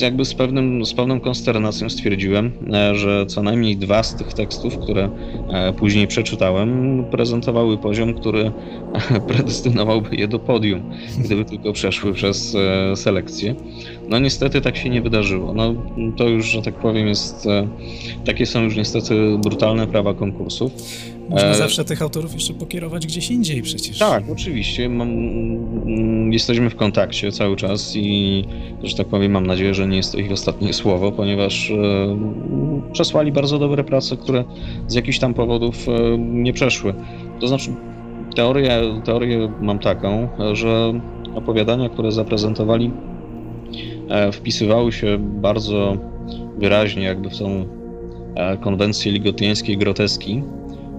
jakby z, pewnym, z pewną konsternacją stwierdziłem, że co najmniej dwa z tych tekstów, które później przeczytałem, prezentowały poziom, który predestynowałby je do podium, gdyby tylko przeszły przez selekcję. No niestety tak się nie wydarzyło. No, to już, że tak powiem, jest. E, takie są już niestety brutalne prawa konkursów. Można e... zawsze tych autorów jeszcze pokierować gdzieś indziej przecież. Tak, oczywiście. Mam, mm, jesteśmy w kontakcie cały czas i, że tak powiem, mam nadzieję, że nie jest to ich ostatnie słowo, ponieważ e, przesłali bardzo dobre prace, które z jakichś tam powodów e, nie przeszły. To znaczy, teorię, teorię mam taką, że opowiadania, które zaprezentowali E, wpisywały się bardzo wyraźnie jakby w tą e, konwencję ligotiańskiej groteski,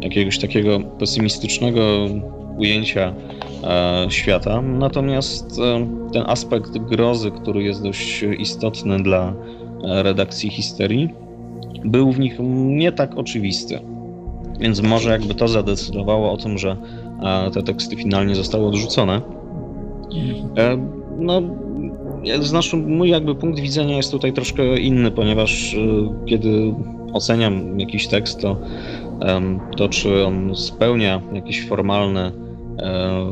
jakiegoś takiego pesymistycznego ujęcia e, świata. Natomiast ten aspekt grozy, który jest dość istotny dla redakcji histerii, był w nich nie tak oczywisty. Więc może jakby to zadecydowało o tym, że te teksty finalnie zostały odrzucone. No, znaczy, mój jakby punkt widzenia jest tutaj troszkę inny, ponieważ e, kiedy oceniam jakiś tekst, to, to czy on spełnia jakieś formalne e,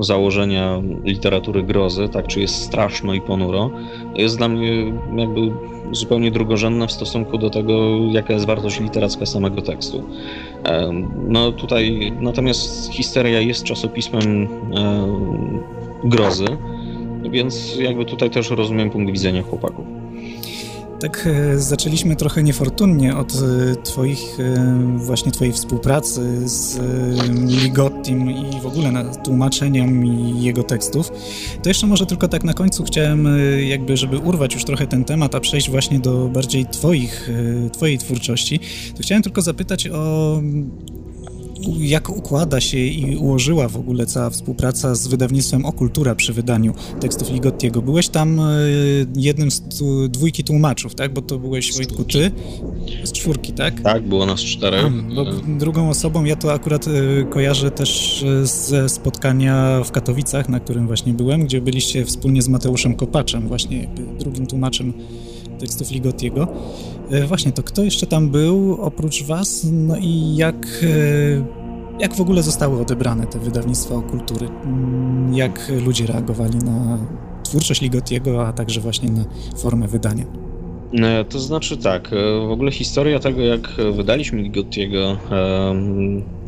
założenia literatury grozy, tak, czy jest straszno i ponuro, jest dla mnie jakby zupełnie drugorzędne w stosunku do tego, jaka jest wartość literacka samego tekstu. No tutaj natomiast Histeria jest czasopismem grozy, więc jakby tutaj też rozumiem punkt widzenia chłopaków. Tak e, zaczęliśmy trochę niefortunnie od e, twoich, e, właśnie twojej współpracy z Ligottim i w ogóle nad tłumaczeniem jego tekstów. To jeszcze może tylko tak na końcu chciałem jakby, żeby urwać już trochę ten temat, a przejść właśnie do bardziej twoich, twojej twórczości, to chciałem tylko zapytać o jak układa się i ułożyła w ogóle cała współpraca z wydawnictwem Okultura przy wydaniu tekstów Ligottiego. Byłeś tam e, jednym z dwójki tłumaczów, tak? Bo to byłeś, Wojtku, ty z czwórki, tak? Tak, było nas czterech. drugą osobą, ja to akurat e, kojarzę też e, ze spotkania w Katowicach, na którym właśnie byłem, gdzie byliście wspólnie z Mateuszem Kopaczem, właśnie drugim tłumaczem tekstów Ligottiego. E, właśnie, to kto jeszcze tam był oprócz was? No i jak, e, jak w ogóle zostały odebrane te wydawnictwa kultury? Mm, jak ludzie reagowali na twórczość Ligottiego, a także właśnie na formę wydania? E, to znaczy tak, w ogóle historia tego, jak wydaliśmy Ligottiego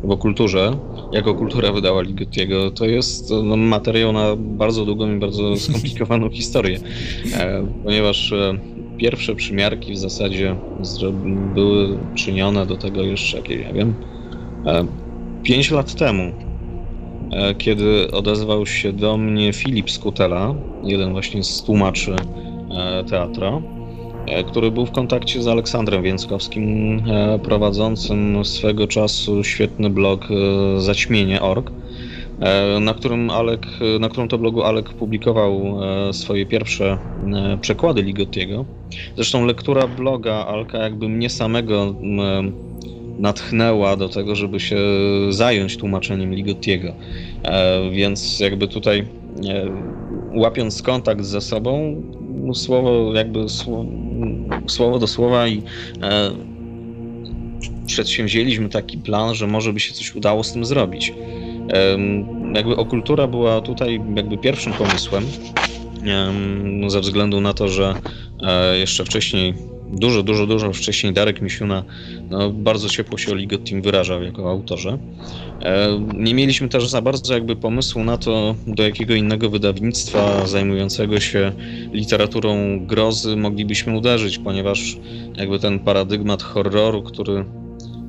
w okulturze, jako kultura wydała Ligottiego, to jest no, materiał na bardzo długą i bardzo skomplikowaną historię, ponieważ pierwsze przymiarki w zasadzie były czynione do tego jeszcze jakieś, ja wiem, 5 e, lat temu, e, kiedy odezwał się do mnie Filip Skutela, jeden właśnie z tłumaczy e, teatra, który był w kontakcie z Aleksandrem Więckowskim, prowadzącym swego czasu świetny blog Zaćmienie.org na którym, Alek, na którym to blogu Alek publikował e, swoje pierwsze e, przekłady Ligottiego. Zresztą lektura bloga Alka jakby mnie samego natchnęła do tego, żeby się zająć tłumaczeniem Ligottiego. Więc jakby tutaj łapiąc kontakt ze sobą, słowo jakby słowo do słowa i przedsięwzięliśmy taki plan, że może by się coś udało z tym zrobić. Jakby okultura była tutaj jakby pierwszym pomysłem, ze względu na to, że e, jeszcze wcześniej, dużo, dużo, dużo wcześniej Darek Misiuna no, bardzo ciepło się o Ligottim wyrażał jako autorze. Nie mieliśmy też za bardzo jakby pomysłu na to, do jakiego innego wydawnictwa zajmującego się literaturą grozy moglibyśmy uderzyć, ponieważ jakby ten paradygmat horroru, który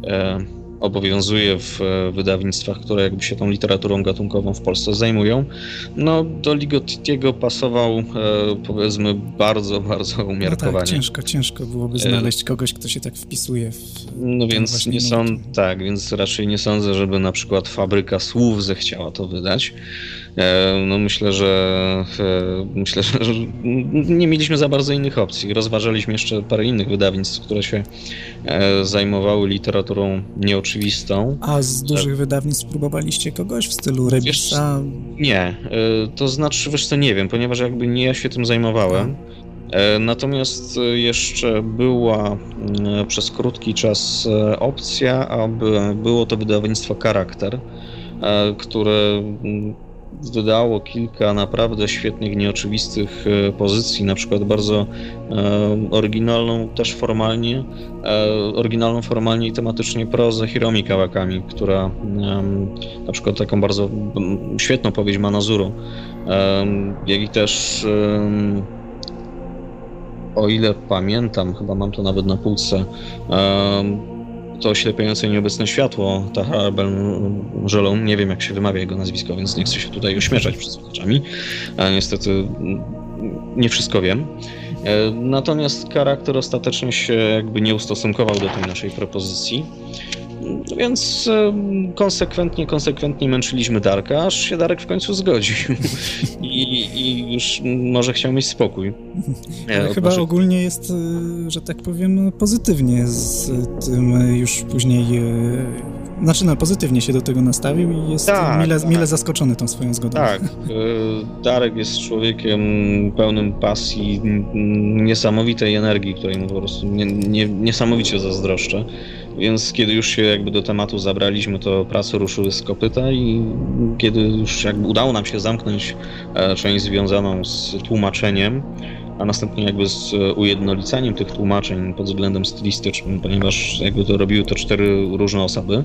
e, obowiązuje w e, wydawnictwach, które jakby się tą literaturą gatunkową w Polsce zajmują. No, do Ligottiego pasował, e, powiedzmy, bardzo, bardzo umiarkowanie. No tak, ciężko, ciężko byłoby znaleźć kogoś, kto się tak wpisuje w... No więc nie sądzę, tak, więc raczej nie sądzę, żeby na przykład Fabryka Słów zechciała to wydać. No myślę, że myślę, że nie mieliśmy za bardzo innych opcji. Rozważaliśmy jeszcze parę innych wydawnictw, które się zajmowały literaturą nieoczywistą. A z dużych wydawnictw próbowaliście kogoś w stylu Rebisa? nie, to znaczy, wiesz co, nie wiem, ponieważ jakby nie ja się tym zajmowałem. E, natomiast jeszcze była mm, przez krótki czas e, opcja, aby było to wydawnictwo Charakter, e, które wydało kilka naprawdę świetnych, nieoczywistych pozycji, na przykład bardzo oryginalną też formalnie, oryginalną formalnie i tematycznie prozę Hiromi Kawakami, która na przykład taką bardzo świetną powieść Manazuru, jak i też o ile pamiętam, chyba mam to nawet na półce, to oślepiające nieobecne światło Tahar Ben-Jelon, nie wiem jak się wymawia jego nazwisko, więc nie chcę się tutaj uśmieszać przed słuchaczami. Niestety nie wszystko wiem. E, natomiast charakter ostatecznie się jakby nie ustosunkował do tej naszej propozycji. Więc konsekwentnie, konsekwentnie męczyliśmy Darka, aż się Darek w końcu zgodził. I, I, już może chciał mieć spokój. Ale chyba ogólnie jest, e, że tak powiem, pozytywnie z tym już później. E, znaczy, no, pozytywnie się do tego nastawił i jest tak, mile, tak. mile zaskoczony tą swoją zgodą. Tak. E, Darek jest człowiekiem pełnym pasji, niesamowitej energii, której mu po prostu nie, nie, niesamowicie zazdroszczę. Więc kiedy już się jakby do tematu zabraliśmy, to prace ruszyły z kopyta i kiedy już jakby udało nam się zamknąć e, część związaną z tłumaczeniem, a następnie jakby z ujednoliceniem tych tłumaczeń pod względem stylistycznym, ponieważ jakby to robiły to cztery różne osoby,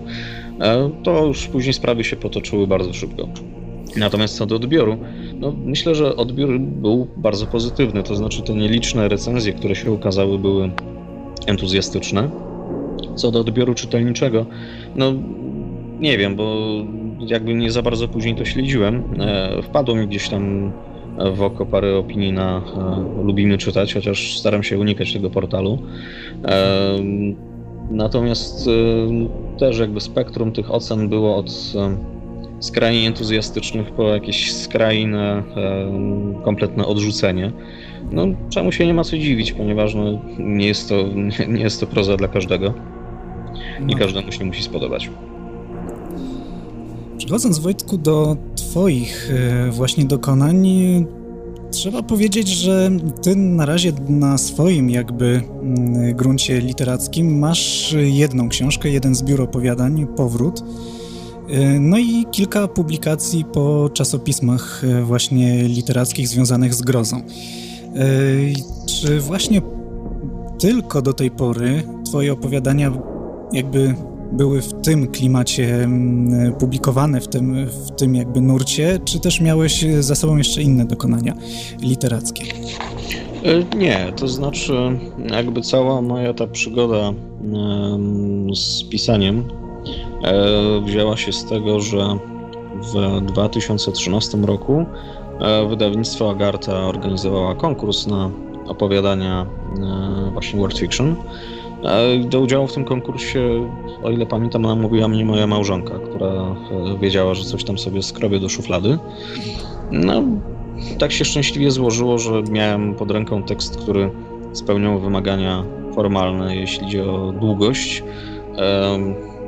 e, to już później sprawy się potoczyły bardzo szybko. Natomiast co do odbioru, no myślę, że odbiór był bardzo pozytywny, to znaczy te nieliczne recenzje, które się ukazały, były entuzjastyczne. Co do odbioru czytelniczego, no nie wiem, bo jakby nie za bardzo później to śledziłem. E, wpadło mi gdzieś tam w oko parę opinii na e, Lubimy Czytać, chociaż staram się unikać tego portalu. E, natomiast też jakby spektrum tych ocen było od skrajnie entuzjastycznych po jakieś skrajne, kompletne odrzucenie. No, czemu się nie ma co dziwić, ponieważ no, nie, jest to, nie jest to proza dla każdego no. każdemu się musi spodobać. Przechodząc Wojtku do Twoich e, właśnie dokonań, trzeba powiedzieć, że Ty na razie na swoim jakby mm, gruncie literackim masz jedną książkę, jeden zbiór opowiadań, Powrót. E, no i kilka publikacji po czasopismach e, właśnie literackich związanych z grozą. Czy właśnie tylko do tej pory Twoje opowiadania jakby były w tym klimacie mm, publikowane, w tym, w tym jakby nurcie, czy też miałeś za sobą jeszcze inne dokonania literackie? E, nie, to znaczy jakby cała moja ta przygoda z pisaniem e, wzięła się z tego, że w 2013 roku e, wydawnictwo Agarta organizowała konkurs na opowiadania właśnie World Fiction do udziału w tym konkursie, o ile pamiętam, namówiła mnie moja małżonka, która e, wiedziała, że coś tam sobie skrobie do szuflady. No, tak się szczęśliwie złożyło, że miałem pod ręką tekst, który spełniał wymagania formalne, jeśli chodzi o długość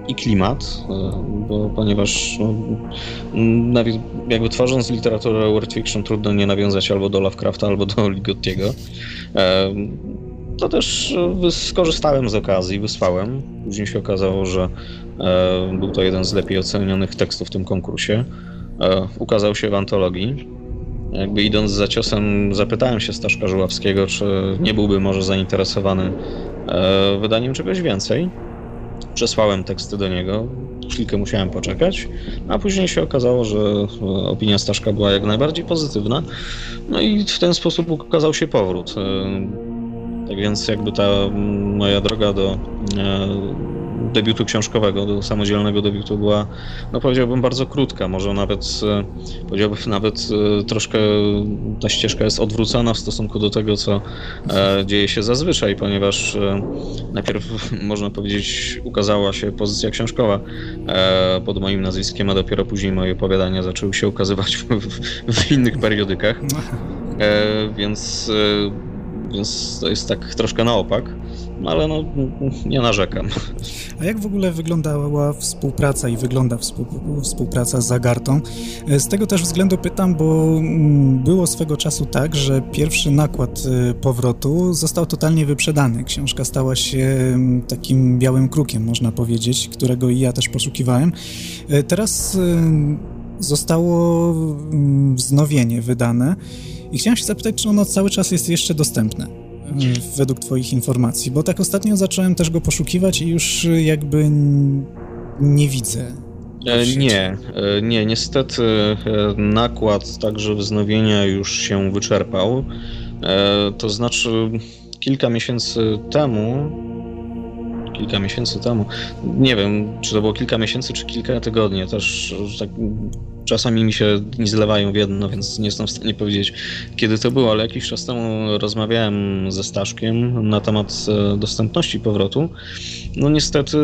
i klimat, e, bo, ponieważ no, jakby tworząc literaturę world fiction trudno nie nawiązać albo do Lovecrafta, albo do Ligottiego to też e, skorzystałem z okazji, wysłałem. Później się okazało, że e, był to jeden z lepiej ocenionych tekstów w tym konkursie. E, ukazał się w antologii. Jakby idąc za ciosem, zapytałem się Staszka Żuławskiego, czy nie byłby może zainteresowany wydaniem czegoś więcej. Przesłałem teksty do niego, chwilkę musiałem poczekać, a później się okazało, że opinia Staszka była jak najbardziej pozytywna. No i w ten sposób ukazał się powrót. Tak więc jakby ta moja droga do e, debiutu książkowego, do samodzielnego debiutu była, no powiedziałbym, bardzo krótka. Może nawet, powiedziałbym nawet troszkę ta ścieżka jest odwrócona w stosunku do tego, co dzieje się zazwyczaj, ponieważ najpierw, można powiedzieć, ukazała się pozycja książkowa pod moim nazwiskiem, a dopiero później moje opowiadania zaczęły się ukazywać w, w, w innych periodykach. Więc więc to jest tak troszkę na opak, ale no, nie narzekam. A jak w ogóle wyglądała współpraca i wygląda współpraca z Agartą? Z tego też względu pytam, bo mm, było swego czasu tak, że pierwszy nakład y, powrotu został totalnie wyprzedany. Książka stała się mm, takim białym krukiem, można powiedzieć, którego i ja też poszukiwałem. Y, teraz y, zostało mm, wznowienie wydane. I chciałem się zapytać, czy ono cały czas jest jeszcze dostępne mm, według Twoich informacji, bo tak ostatnio zacząłem też go poszukiwać i już jakby nie widzę. E, nie, e, nie, niestety e, nakład także wznowienia już się wyczerpał. To znaczy kilka miesięcy temu kilka miesięcy temu. Nie wiem, czy to było kilka miesięcy, czy kilka tygodni. Też tak czasami mi się dni zlewają w jedno, więc nie jestem w stanie powiedzieć, kiedy to było, ale jakiś czas temu rozmawiałem ze Staszkiem na temat e, dostępności powrotu. No niestety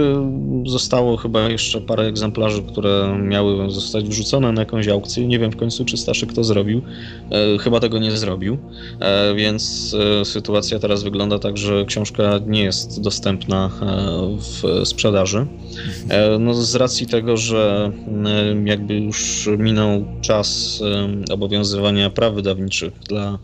zostało chyba jeszcze parę egzemplarzy, które miały zostać wrzucone na jakąś aukcję. Nie wiem w końcu, czy Staszek to zrobił. E, chyba tego nie zrobił, e, więc sytuacja teraz wygląda tak, że książka nie jest dostępna w sprzedaży. No z racji tego, że jakby już minął czas obowiązywania praw wydawniczych dla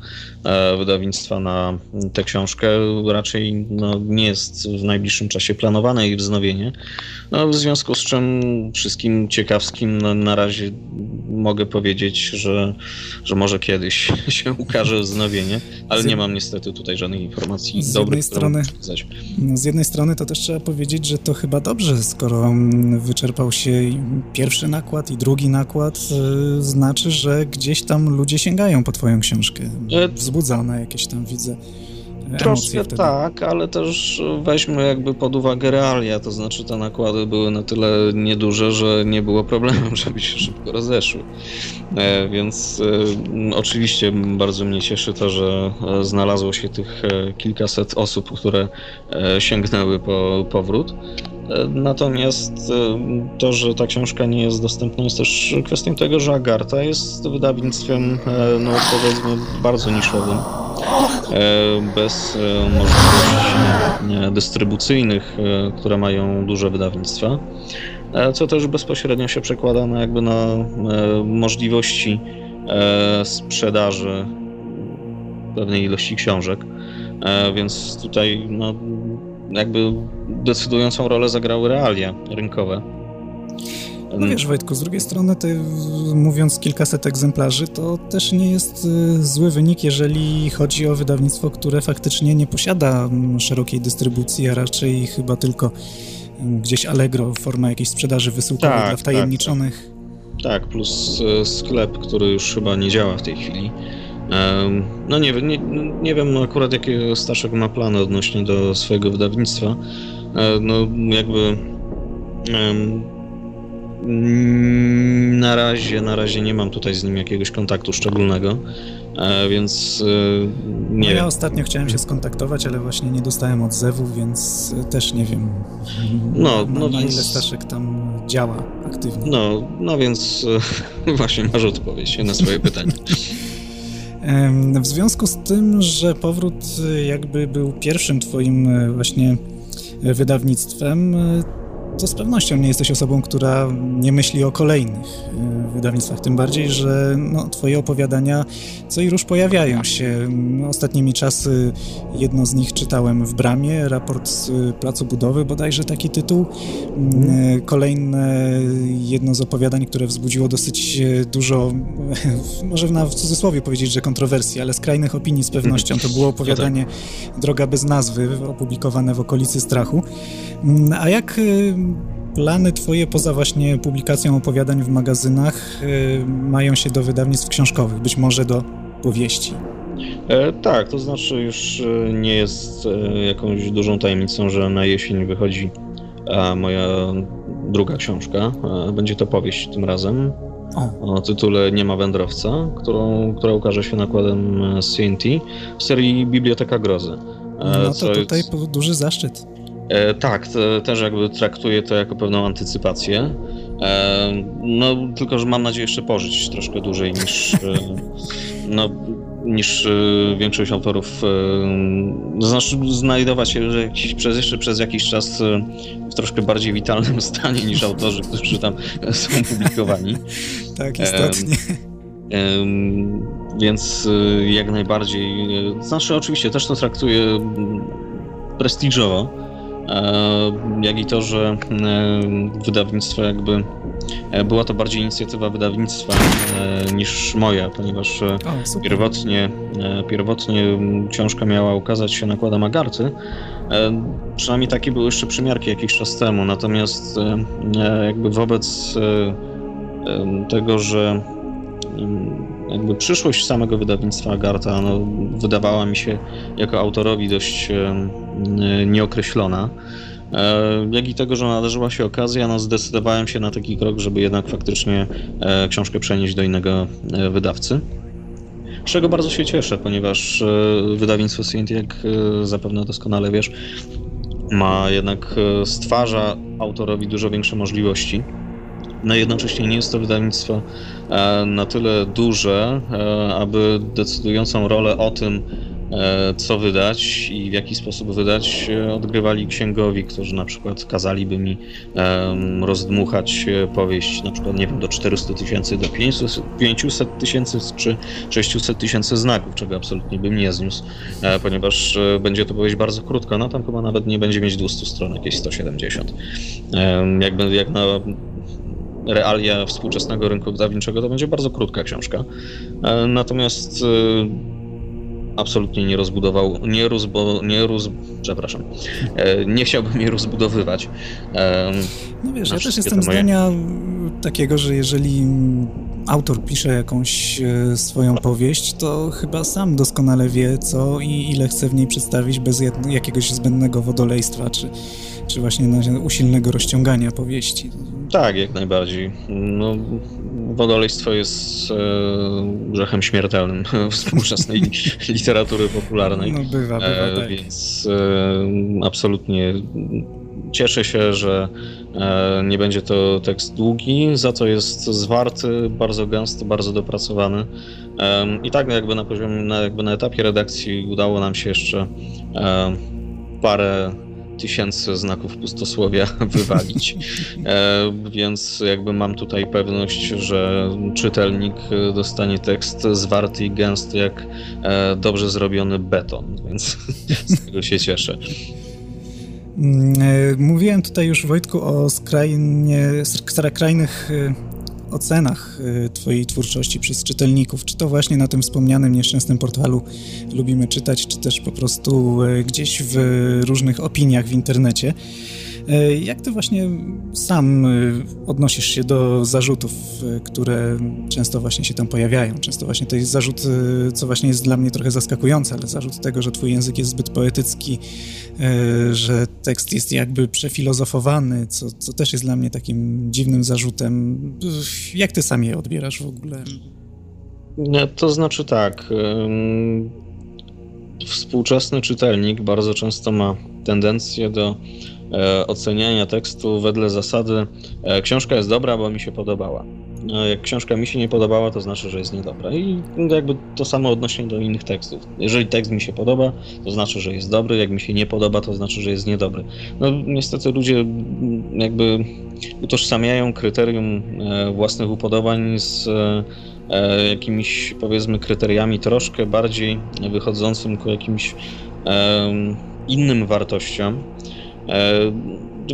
e, wydawnictwa na tę książkę. Raczej no, nie jest w najbliższym czasie planowane jej wznowienie. No, w związku z czym wszystkim ciekawskim no, na razie mogę powiedzieć, że, że może kiedyś się ukaże wznowienie, ale z... nie mam niestety tutaj żadnych informacji z dobrych, jednej strony, no, Z jednej strony to też trzeba powiedzieć, że to chyba dobrze, skoro mm, wyczerpał się pierwszy nakład i drugi nakład, y, znaczy, że gdzieś tam ludzie sięgają po twoją książkę. E, Wzbudza ona jakieś tam, widzę, Troszkę tak, ale też weźmy jakby pod uwagę realia, to znaczy te nakłady były na tyle nieduże, że nie było problemu, żeby się szybko rozeszły. E, więc e, oczywiście bardzo mnie cieszy to, że znalazło się tych kilkaset osób, które sięgnęły po powrót. Natomiast to, że ta książka nie jest dostępna, jest też kwestią tego, że Agarta jest wydawnictwem, no powiedzmy, bardzo niszowym E, bez e, możliwości dystrybucyjnych, e, które mają duże wydawnictwa, co też bezpośrednio się przekłada na jakby na możliwości sprzedaży pewnej ilości książek. Więc tutaj no, jakby decydującą rolę zagrały realia rynkowe. No wiesz Wojtku, z drugiej strony ty mówiąc kilkaset egzemplarzy, to też nie jest y, zły wynik, jeżeli chodzi o wydawnictwo, które faktycznie nie posiada mm, szerokiej dystrybucji, a raczej chyba tylko mm, gdzieś Allegro, forma jakiejś sprzedaży wysyłkowej tak, dla wtajemniczonych. Tak, tak. plus y, sklep, który już chyba nie działa w tej chwili. No nie, nie, nie wiem akurat jakie Staszek ma plany odnośnie do swojego wydawnictwa. E, no jakby Mm, na razie, na razie nie mam tutaj z nim jakiegoś kontaktu szczególnego, e, więc e, nie no Ja ostatnio chciałem się skontaktować, ale właśnie nie dostałem odzewu, więc też nie wiem no, na, no na więc... ile Staszek tam działa aktywnie. No, no więc właśnie masz odpowiedź na swoje pytanie. W związku z tym, że powrót jakby był pierwszym twoim właśnie wydawnictwem, to z pewnością nie jesteś osobą, która nie myśli o kolejnych e, wydawnictwach. Tym bardziej, że no, twoje opowiadania co i róż pojawiają się. Ostatnimi czasy jedno z nich czytałem w Bramie, raport z placu budowy, bodajże taki tytuł. Mm, e, kolejne jedno z opowiadań, które wzbudziło dosyć dużo, może na w cudzysłowie powiedzieć, że kontrowersji, ale skrajnych opinii z pewnością. To było opowiadanie Droga bez nazwy, opublikowane w okolicy strachu. Mm, a jak plany twoje poza właśnie publikacją opowiadań w magazynach y, mają się do wydawnictw książkowych, być może do powieści? E, tak, to znaczy już e, nie jest e, jakąś dużą tajemnicą, że na jesień wychodzi moja druga książka. Będzie to powieść tym razem. O. o tytule Nie ma wędrowca, którą, która ukaże się nakładem CNT w serii Biblioteka Grozy. No to tutaj jest... duży zaszczyt. E, tak, też jakby traktuję to jako pewną antycypację. E, no, tylko że mam nadzieję jeszcze pożyć troszkę dłużej niż, e, no, niż większość autorów. E, znaczy, znajdować się że jakiś, przez, jeszcze przez jakiś czas w troszkę bardziej witalnym stanie niż autorzy, którzy tam są publikowani. Tak, istotnie. Więc jak najbardziej. Znaczy, oczywiście też to traktuję prestiżowo jak i to, że e, wydawnictwo jakby e, była to bardziej inicjatywa wydawnictwa niż moja, ponieważ o, pierwotnie, pierwotnie książka miała ukazać się nakładem Agarty. Przynajmniej takie były jeszcze przymiarki jakiś czas temu, natomiast jakby wobec tego, że jakby przyszłość samego wydawnictwa Agarta no, wydawała mi się jako autorowi dość nieokreślona. E, jak i tego, że należyła się okazja, no zdecydowałem się na taki krok, żeby jednak faktycznie e, książkę przenieść do innego e, wydawcy. Z czego bardzo się cieszę, ponieważ wydawnictwo CNT, jak zapewne doskonale wiesz, ma jednak stwarza autorowi dużo większe możliwości no jednocześnie nie jest to wydawnictwo e, na tyle duże, e, aby decydującą rolę o tym, e, co wydać i w jaki sposób wydać, odgrywali księgowi, którzy na przykład kazaliby mi rozdmuchać powieść na przykład, nie wiem, do 400 tysięcy, do 500 tysięcy czy 600 tysięcy znaków, czego absolutnie bym nie zniósł, ponieważ będzie to powieść bardzo krótka, no tam chyba nawet nie będzie mieć 200 stron, jakieś 170. Jakby, jak na realia współczesnego rynku wydawniczego, to będzie bardzo krótka książka. E, natomiast e, absolutnie nie rozbudował, nie, rozbo, nie roz, przepraszam, e, nie chciałbym je rozbudowywać. No wiesz, ja też jestem moje... zdania takiego, że jeżeli autor pisze jakąś swoją powieść, to chyba sam doskonale wie, co i ile chce w niej przedstawić bez jakiegoś zbędnego wodolejstwa, czy, czy właśnie usilnego rozciągania powieści. Tak, jak najbardziej. No, wodolejstwo jest e, grzechem śmiertelnym współczesnej literatury popularnej. No bywa, bywa, e, tak. Więc e, absolutnie cieszę się, że e, nie będzie to tekst długi, za to jest zwarty, bardzo gęsty, bardzo dopracowany. I tak jakby na poziomie, na, jakby na etapie redakcji udało nam się jeszcze e, parę tysięcy znaków pustosłowia wywalić. E, więc jakby mam tutaj pewność, że czytelnik dostanie tekst zwarty i gęsty jak e, dobrze zrobiony beton, więc z tego się cieszę. Mm, e, mówiłem tutaj już, Wojtku, o skrajnie, skrajnych ocenach y, Twojej twórczości przez czytelników? Czy to właśnie na tym wspomnianym nieszczęsnym portalu lubimy czytać, czy też po prostu y, gdzieś w różnych opiniach w internecie? E, jak ty właśnie sam e, odnosisz się do zarzutów, e, które często właśnie się tam pojawiają? Często właśnie to jest zarzut, co właśnie jest dla mnie trochę zaskakujące, ale zarzut tego, że twój język jest zbyt poetycki, że tekst jest jakby przefilozofowany, co, co też jest dla mnie takim dziwnym zarzutem. Jak ty sam je odbierasz w ogóle? No, to znaczy tak. Współczesny czytelnik bardzo często ma tendencję do oceniania tekstu wedle zasady e, książka jest dobra, bo mi się podobała. E, jak książka mi się nie podobała, to znaczy, że jest niedobra. I jakby to samo odnośnie do innych tekstów. Jeżeli tekst mi się podoba, to znaczy, że jest dobry, jak mi się nie podoba, to znaczy, że jest niedobry. No niestety ludzie jakby utożsamiają kryterium własnych upodobań z jakimiś powiedzmy kryteriami troszkę bardziej wychodzącym ku jakimś innym wartościom. E,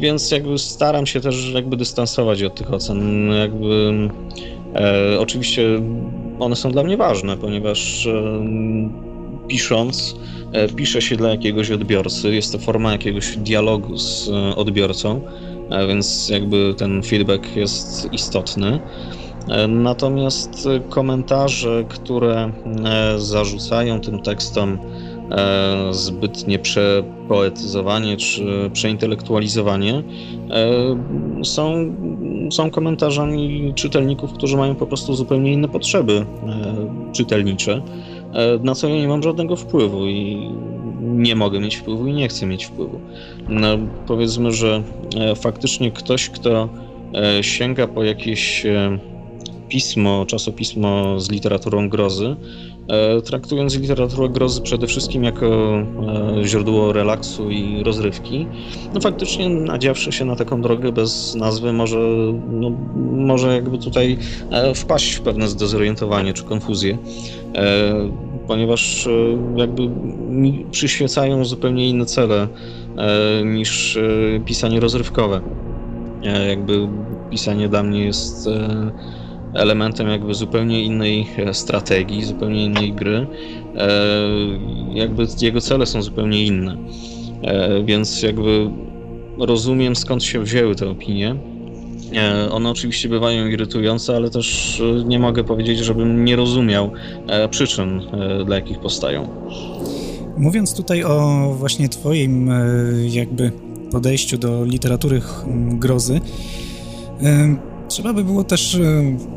więc jakby staram się też jakby dystansować od tych ocen. Jakby e, oczywiście one są dla mnie ważne, ponieważ e, pisząc e, pisze się dla jakiegoś odbiorcy, jest to forma jakiegoś dialogu z e, odbiorcą, więc jakby ten feedback jest istotny. Natomiast komentarze, które zarzucają tym tekstom zbytnie przepoetyzowanie czy przeintelektualizowanie są, są komentarzami czytelników, którzy mają po prostu zupełnie inne potrzeby czytelnicze, na co ja nie mam żadnego wpływu i nie mogę mieć wpływu i nie chcę mieć wpływu. No, powiedzmy, że faktycznie ktoś, kto sięga po jakieś pismo, czasopismo z literaturą grozy, e, traktując literaturę grozy przede wszystkim jako e, źródło relaksu i rozrywki, no faktycznie nadziawszy się na taką drogę bez nazwy może, no, może jakby tutaj e, wpaść w pewne zdezorientowanie czy konfuzję, ponieważ jakby przyświecają zupełnie inne cele niż pisanie rozrywkowe. Jakby pisanie dla mnie jest elementem jakby zupełnie innej e, strategii, zupełnie innej gry. E, jakby jego cele są zupełnie inne. E, więc jakby rozumiem skąd się wzięły te opinie. One oczywiście bywają irytujące, ale też nie mogę powiedzieć, żebym nie rozumiał przyczyn, dla jakich powstają. Mówiąc tutaj o właśnie Twoim jakby podejściu do literatury grozy, Trzeba by było też e,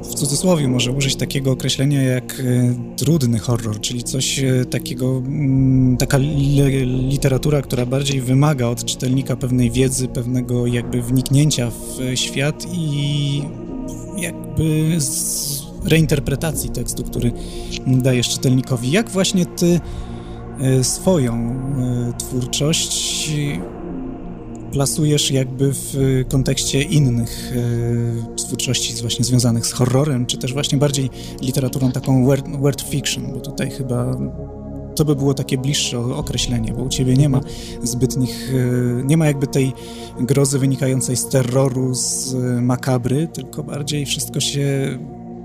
w cudzysłowie może użyć takiego określenia jak e, trudny horror, czyli coś e, takiego, mm, taka literatura, która bardziej wymaga od czytelnika pewnej wiedzy, pewnego jakby wniknięcia w świat i jakby reinterpretacji tekstu, który dajesz czytelnikowi. Jak właśnie ty swoją twórczość plasujesz jakby w kontekście innych e, twórczości właśnie związanych z horrorem, czy też właśnie bardziej literaturą taką word, word fiction, bo tutaj chyba to by było takie bliższe określenie, bo u ciebie nie ma zbytnich, e, nie ma jakby tej grozy wynikającej z terroru, z makabry, tylko bardziej wszystko się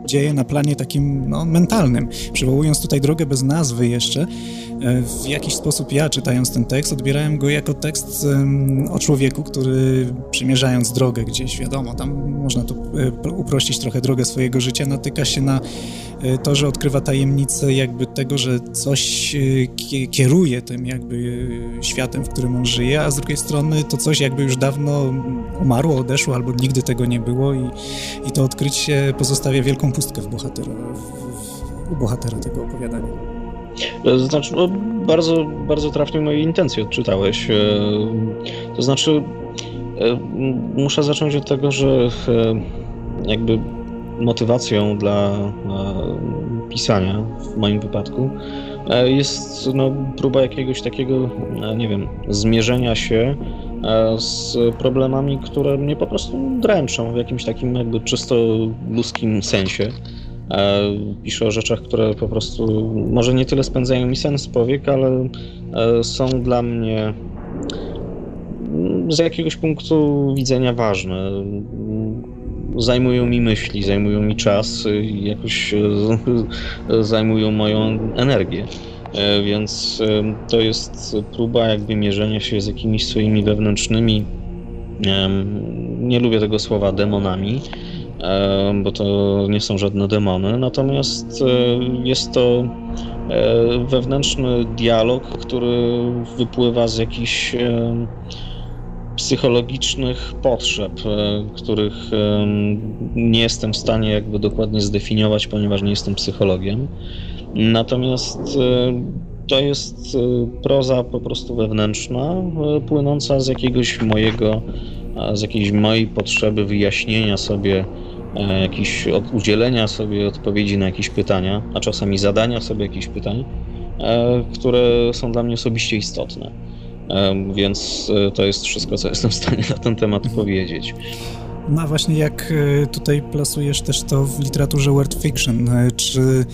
dzieje na planie takim no, mentalnym. Przywołując tutaj drogę bez nazwy jeszcze, e, w jakiś sposób ja czytając ten tekst odbierałem go jako tekst o człowieku, który przymierzając drogę gdzieś, wiadomo, tam można to e, uprościć trochę drogę swojego życia, natyka się na e, to, że odkrywa tajemnicę jakby tego, że coś kieruje tym jakby światem, w którym on żyje, a z drugiej strony to coś jakby już dawno umarło, odeszło albo nigdy tego nie było i, i to odkrycie pozostawia wielką pustkę w bohatera, w, u bohatera tego opowiadania. Znaczy, no, bardzo, bardzo trafnie moje intencje odczytałeś. E, to znaczy, e, muszę zacząć od tego, że e, jakby motywacją dla pisania w moim wypadku jest no, próba jakiegoś takiego, nie wiem, zmierzenia się z problemami, które mnie po prostu dręczą w jakimś takim jakby czysto ludzkim sensie. Piszę o rzeczach, które po prostu może nie tyle spędzają mi sens powiek, ale są dla mnie z jakiegoś punktu widzenia ważne. Zajmują mi myśli, zajmują mi czas jakoś zajmują moją energię. E, więc e, to jest próba jakby mierzenia się z jakimiś swoimi wewnętrznymi, nie lubię tego słowa demonami, bo to nie są żadne demony, natomiast e, jest to wewnętrzny dialog, który wypływa z jakichś psychologicznych potrzeb, których nie jestem w stanie jakby dokładnie zdefiniować, ponieważ nie jestem psychologiem. Natomiast e, to jest e, proza po prostu wewnętrzna, e, płynąca z jakiegoś mojego, z jakiejś mojej potrzeby wyjaśnienia sobie jakiś, udzielenia sobie odpowiedzi na jakieś pytania, a czasami zadania sobie jakichś pytań, które są dla mnie osobiście istotne. Więc to jest wszystko, co jestem w stanie na ten temat mhm. powiedzieć. No właśnie, jak tutaj plasujesz też to w literaturze word fiction, czy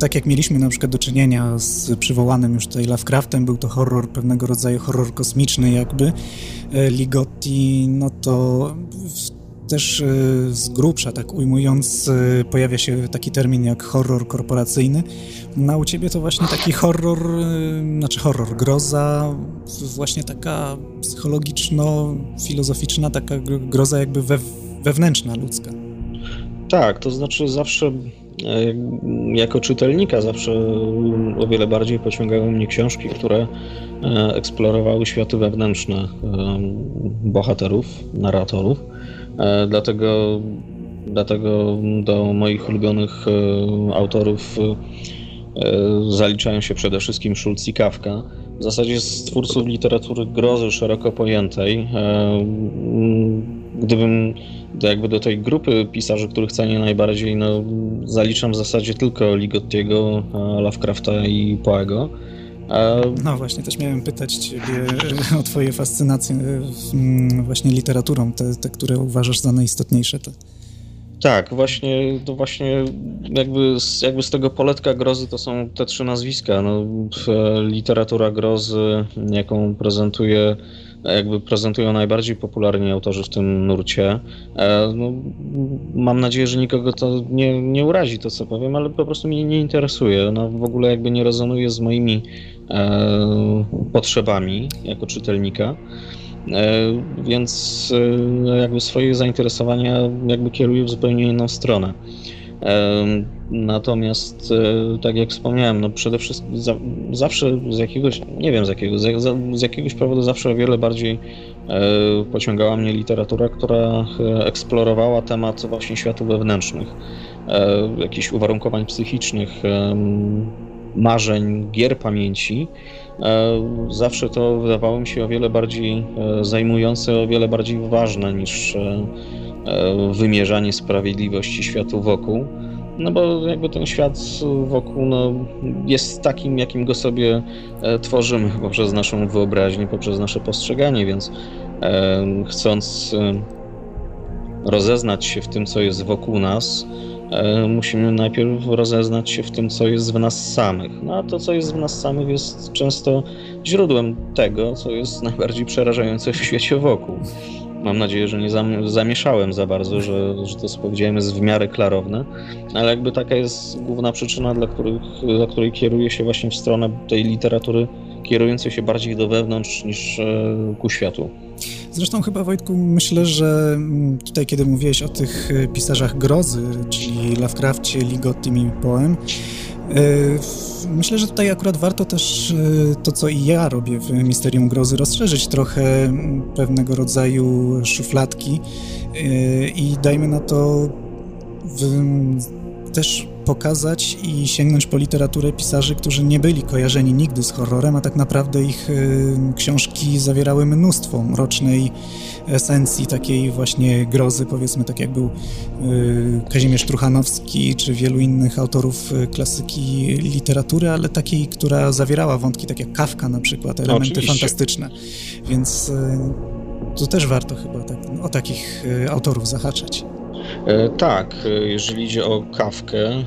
tak jak mieliśmy na przykład do czynienia z przywołanym już tutaj Lovecraftem, był to horror, pewnego rodzaju horror kosmiczny jakby, e, Ligotti, no to też e, z grubsza, tak ujmując, e, pojawia się taki termin jak horror korporacyjny. No u ciebie to właśnie taki horror, znaczy horror, groza, właśnie taka psychologiczno-filozoficzna, taka groza jakby we, wewnętrzna, ludzka. Tak, to znaczy zawsze jako czytelnika zawsze o wiele bardziej pociągały mnie książki, które eksplorowały światy wewnętrzne bohaterów, narratorów. Dlatego, dlatego do moich ulubionych autorów zaliczają się przede wszystkim Schulz i Kafka w zasadzie z twórców literatury grozy szeroko pojętej. E, gdybym jakby do tej grupy pisarzy, których cenię najbardziej, no, zaliczam w zasadzie tylko Ligottiego, e, Lovecrafta i Poego. E, no właśnie, też miałem pytać Ciebie o Twoje fascynacje właśnie literaturą, te, te które uważasz za najistotniejsze. Te. Tak, właśnie, to właśnie jakby z, jakby z tego poletka grozy to są te trzy nazwiska. No, literatura grozy, jaką prezentuje, jakby prezentują najbardziej popularni autorzy w tym nurcie. E, no, mam nadzieję, że nikogo to nie, nie urazi, to co powiem, ale po prostu mnie nie interesuje. No, w ogóle jakby nie rezonuje z moimi e, potrzebami jako czytelnika. E, więc e, jakby swoje zainteresowania jakby kieruję w zupełnie inną stronę. E, natomiast, tak jak wspomniałem, no przede wszystkim za, zawsze z jakiegoś, nie wiem z jakiego, z, z, jakiegoś powodu zawsze o wiele bardziej pociągała mnie literatura, która eksplorowała temat właśnie światów wewnętrznych, jakichś uwarunkowań psychicznych, marzeń, gier pamięci. E, zawsze to wydawało mi się o wiele bardziej e, zajmujące, o wiele bardziej ważne niż e, wymierzanie sprawiedliwości światu wokół. No bo jakby ten świat wokół no, jest takim, jakim go sobie tworzymy poprzez naszą wyobraźnię, poprzez nasze postrzeganie, więc chcąc rozeznać się w tym, co jest wokół nas, musimy najpierw rozeznać się w tym, co jest w nas samych. No a to, co jest w nas samych, jest często źródłem tego, co jest najbardziej przerażające w świecie wokół. Mam nadzieję, że nie zamieszałem za bardzo, że, że to, co powiedziałem, jest w miarę klarowne, ale jakby taka jest główna przyczyna, dla, których, dla której kieruję się właśnie w stronę tej literatury, kierującej się bardziej do wewnątrz niż e, ku światu. Zresztą chyba Wojtku, myślę, że mm, tutaj kiedy mówiłeś o tych e, pisarzach grozy, czyli Lovecraftie, Ligottim i Poem, e, Myślę, że tutaj akurat warto też e, to, co i ja robię w Misterium Grozy, rozszerzyć trochę mm, pewnego rodzaju szufladki i dajmy na to też pokazać i sięgnąć po literaturę pisarzy, którzy nie byli kojarzeni nigdy z horrorem, a tak naprawdę ich y, książki zawierały mnóstwo mrocznej esencji, takiej właśnie grozy, powiedzmy tak jak był y, Kazimierz Truchanowski, czy wielu innych autorów y, klasyki literatury, ale takiej, która zawierała wątki, tak jak Kafka na przykład, elementy fantastyczne. Więc to też warto chyba tak, o takich autorów zahaczać. E, tak, e, jeżeli idzie o kawkę, e,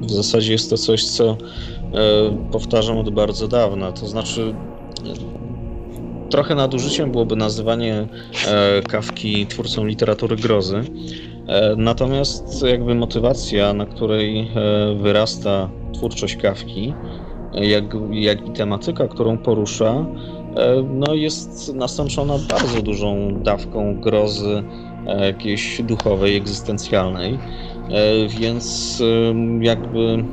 w zasadzie jest to coś, co powtarzam od bardzo dawna. To znaczy, trochę nadużyciem byłoby nazywanie kawki twórcą literatury grozy. Natomiast jakby motywacja, na której wyrasta twórczość kawki, jak, jak i tematyka, którą porusza, no jest nasączona bardzo dużą dawką grozy, jakiejś duchowej, egzystencjalnej. E, więc jakby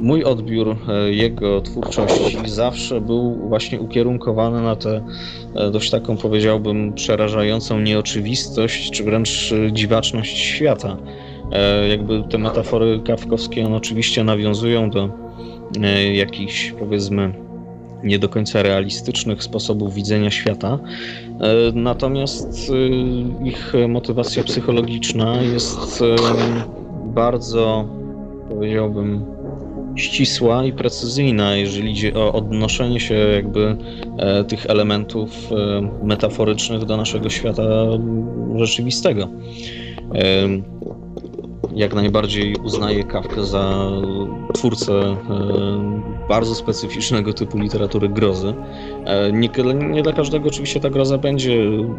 mój odbiór e, jego twórczości zawsze był właśnie ukierunkowany na tę dość taką, powiedziałbym, przerażającą nieoczywistość, czy wręcz dziwaczność świata. Jakby te metafory kawkowskie, one oczywiście nawiązują do jakichś, powiedzmy, nie do końca realistycznych sposobów widzenia świata. E, natomiast e, ich motywacja psychologiczna jest e, bardzo, powiedziałbym, ścisła i precyzyjna, jeżeli idzie o odnoszenie się jakby tych elementów metaforycznych do naszego świata rzeczywistego. Jak najbardziej uznaję Kawkę za twórcę bardzo specyficznego typu literatury grozy. E, nie, nie dla każdego oczywiście ta groza będzie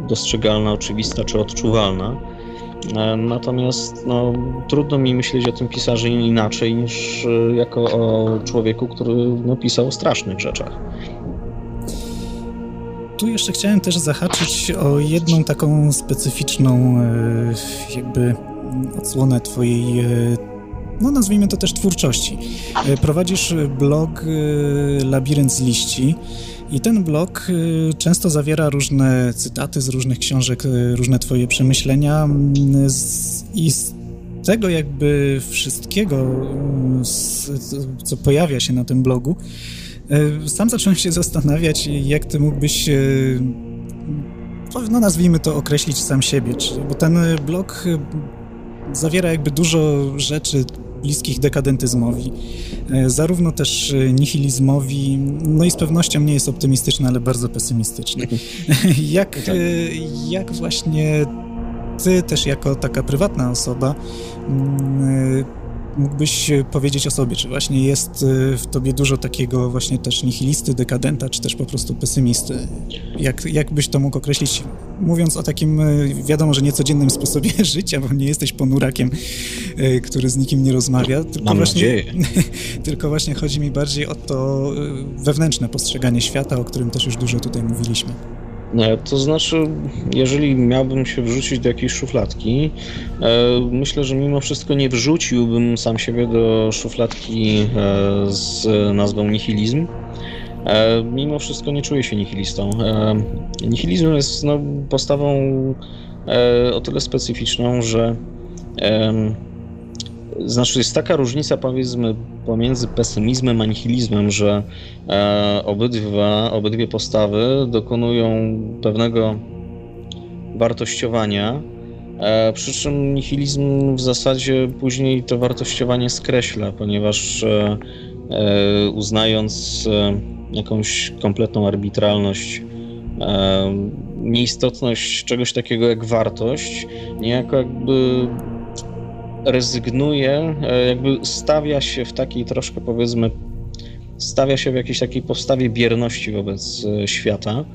dostrzegalna, oczywista czy odczuwalna. E, natomiast no, trudno mi myśleć o tym pisarzu inaczej niż jako o człowieku, który no, pisał o strasznych rzeczach. Tu jeszcze chciałem też zahaczyć o jedną taką specyficzną jakby odsłonę Twojej e, no nazwijmy to też twórczości. Prowadzisz blog Labirynt z liści i ten blog często zawiera różne cytaty z różnych książek, różne twoje przemyślenia mm, i z tego jakby wszystkiego, co pojawia się na tym blogu, E, sam zacząłem się zastanawiać, jak ty mógłbyś, e, no nazwijmy to, określić sam siebie, bo ten blog e, zawiera jakby dużo rzeczy bliskich dekadentyzmowi, zarówno też nihilizmowi, no i z pewnością nie jest optymistyczny, ale bardzo pesymistyczny. jak, jak właśnie ty też jako taka prywatna osoba mm, mógłbyś powiedzieć o sobie, czy właśnie jest w tobie dużo takiego właśnie też nihilisty, dekadenta, czy też po prostu pesymisty? Jak, jak byś to mógł określić, mówiąc o takim, y, wiadomo, że niecodziennym sposobie życia, bo nie jesteś ponurakiem, y, który z nikim nie rozmawia. Tylko Mam właśnie, nadzieję. tylko właśnie chodzi mi bardziej o to wewnętrzne postrzeganie świata, o którym też już dużo tutaj mówiliśmy. E, to znaczy, jeżeli miałbym się wrzucić do jakiejś szufladki, e, myślę, że mimo wszystko nie wrzuciłbym sam siebie do szufladki e, z nazwą nihilizm. Mimo wszystko nie czuję się nihilistą. Nihilizm jest no, postawą o tyle specyficzną, że znaczy, jest taka różnica, powiedzmy, pomiędzy pesymizmem a nihilizmem, że e, obydwa, obydwie postawy dokonują pewnego wartościowania, e, przy czym nihilizm w zasadzie później to wartościowanie skreśla, ponieważ e, e uznając e, jakąś kompletną arbitralność, nieistotność czegoś takiego jak wartość, niejako jakby rezygnuje, e, jakby stawia się w takiej troszkę powiedzmy, stawia się w jakiejś takiej postawie bierności wobec e, świata.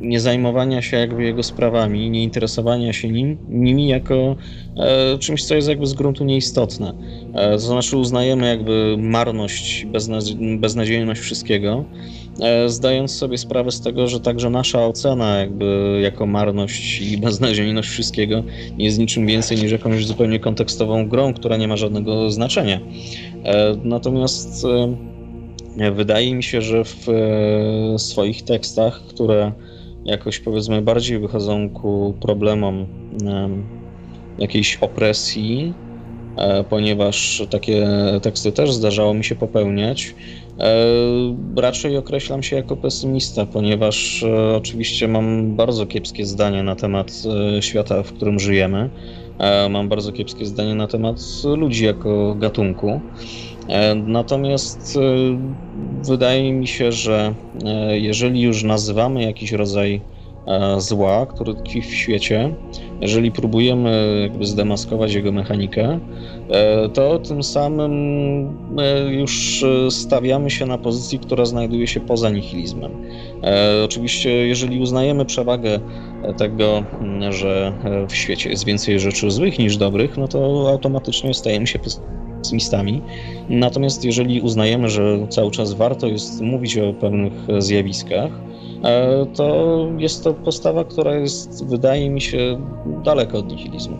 Nie zajmowania się jakby jego sprawami, nie interesowania się nim, nimi jako e, czymś, co jest jakby z gruntu nieistotne. To znaczy uznajemy jakby marność, beznadziejność wszystkiego, E, zdając sobie sprawę z tego, że także nasza ocena jakby jako marność i beznadziejność wszystkiego nie jest niczym więcej niż jakąś zupełnie kontekstową grą, która nie ma żadnego znaczenia. E, natomiast e, wydaje mi się, że w swoich tekstach, które jakoś powiedzmy bardziej wychodzą ku problemom jakiejś opresji, ponieważ takie teksty też zdarzało mi się popełniać, E, raczej określam się jako pesymista, ponieważ e, oczywiście mam bardzo kiepskie zdanie na temat e, świata, w którym żyjemy. Mam bardzo kiepskie zdanie na temat ludzi jako gatunku. Natomiast wydaje mi się, że jeżeli już nazywamy jakiś rodzaj zła, który tkwi w świecie, jeżeli próbujemy jakby zdemaskować jego mechanikę, E, to tym samym e, już e, stawiamy się na pozycji, która znajduje się poza nihilizmem. Oczywiście, jeżeli uznajemy przewagę tego, że w świecie jest więcej rzeczy złych niż dobrych, no to automatycznie stajemy się pesymistami. Natomiast jeżeli uznajemy, że cały czas warto jest mówić o pewnych zjawiskach, to jest to postawa, która jest, wydaje mi się, daleko od nihilizmu.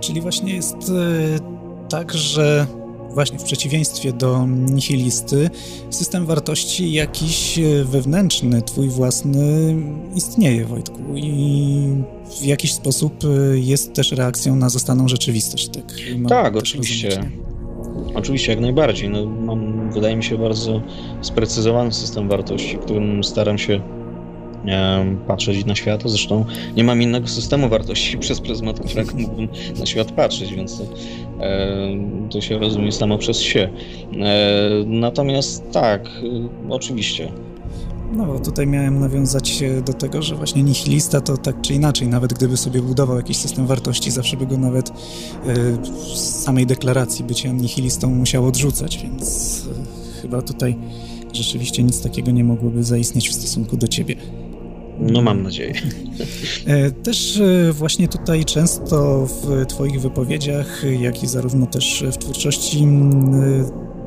Czyli właśnie jest e, tak, że właśnie w przeciwieństwie do nihilisty, system wartości jakiś e, wewnętrzny, twój własny istnieje, Wojtku, i w jakiś sposób e, jest też reakcją na zastaną rzeczywistość. Tak, tak oczywiście. Oczywiście, jak najbardziej. No, mam, wydaje mi się, bardzo sprecyzowany system wartości, którym staram się patrzeć na świat. Zresztą nie mam innego systemu wartości, przez pryzmat którego mógłbym na świat patrzeć, więc to się rozumie samo przez się. Natomiast tak, oczywiście. No, bo tutaj miałem nawiązać do tego, że właśnie nihilista to tak czy inaczej, nawet gdyby sobie budował jakiś system wartości, zawsze by go nawet z samej deklaracji bycia nihilistą musiał odrzucać, więc chyba tutaj rzeczywiście nic takiego nie mogłoby zaistnieć w stosunku do ciebie. No mam nadzieję. E, też e, właśnie tutaj często w Twoich wypowiedziach, jak i zarówno też w twórczości,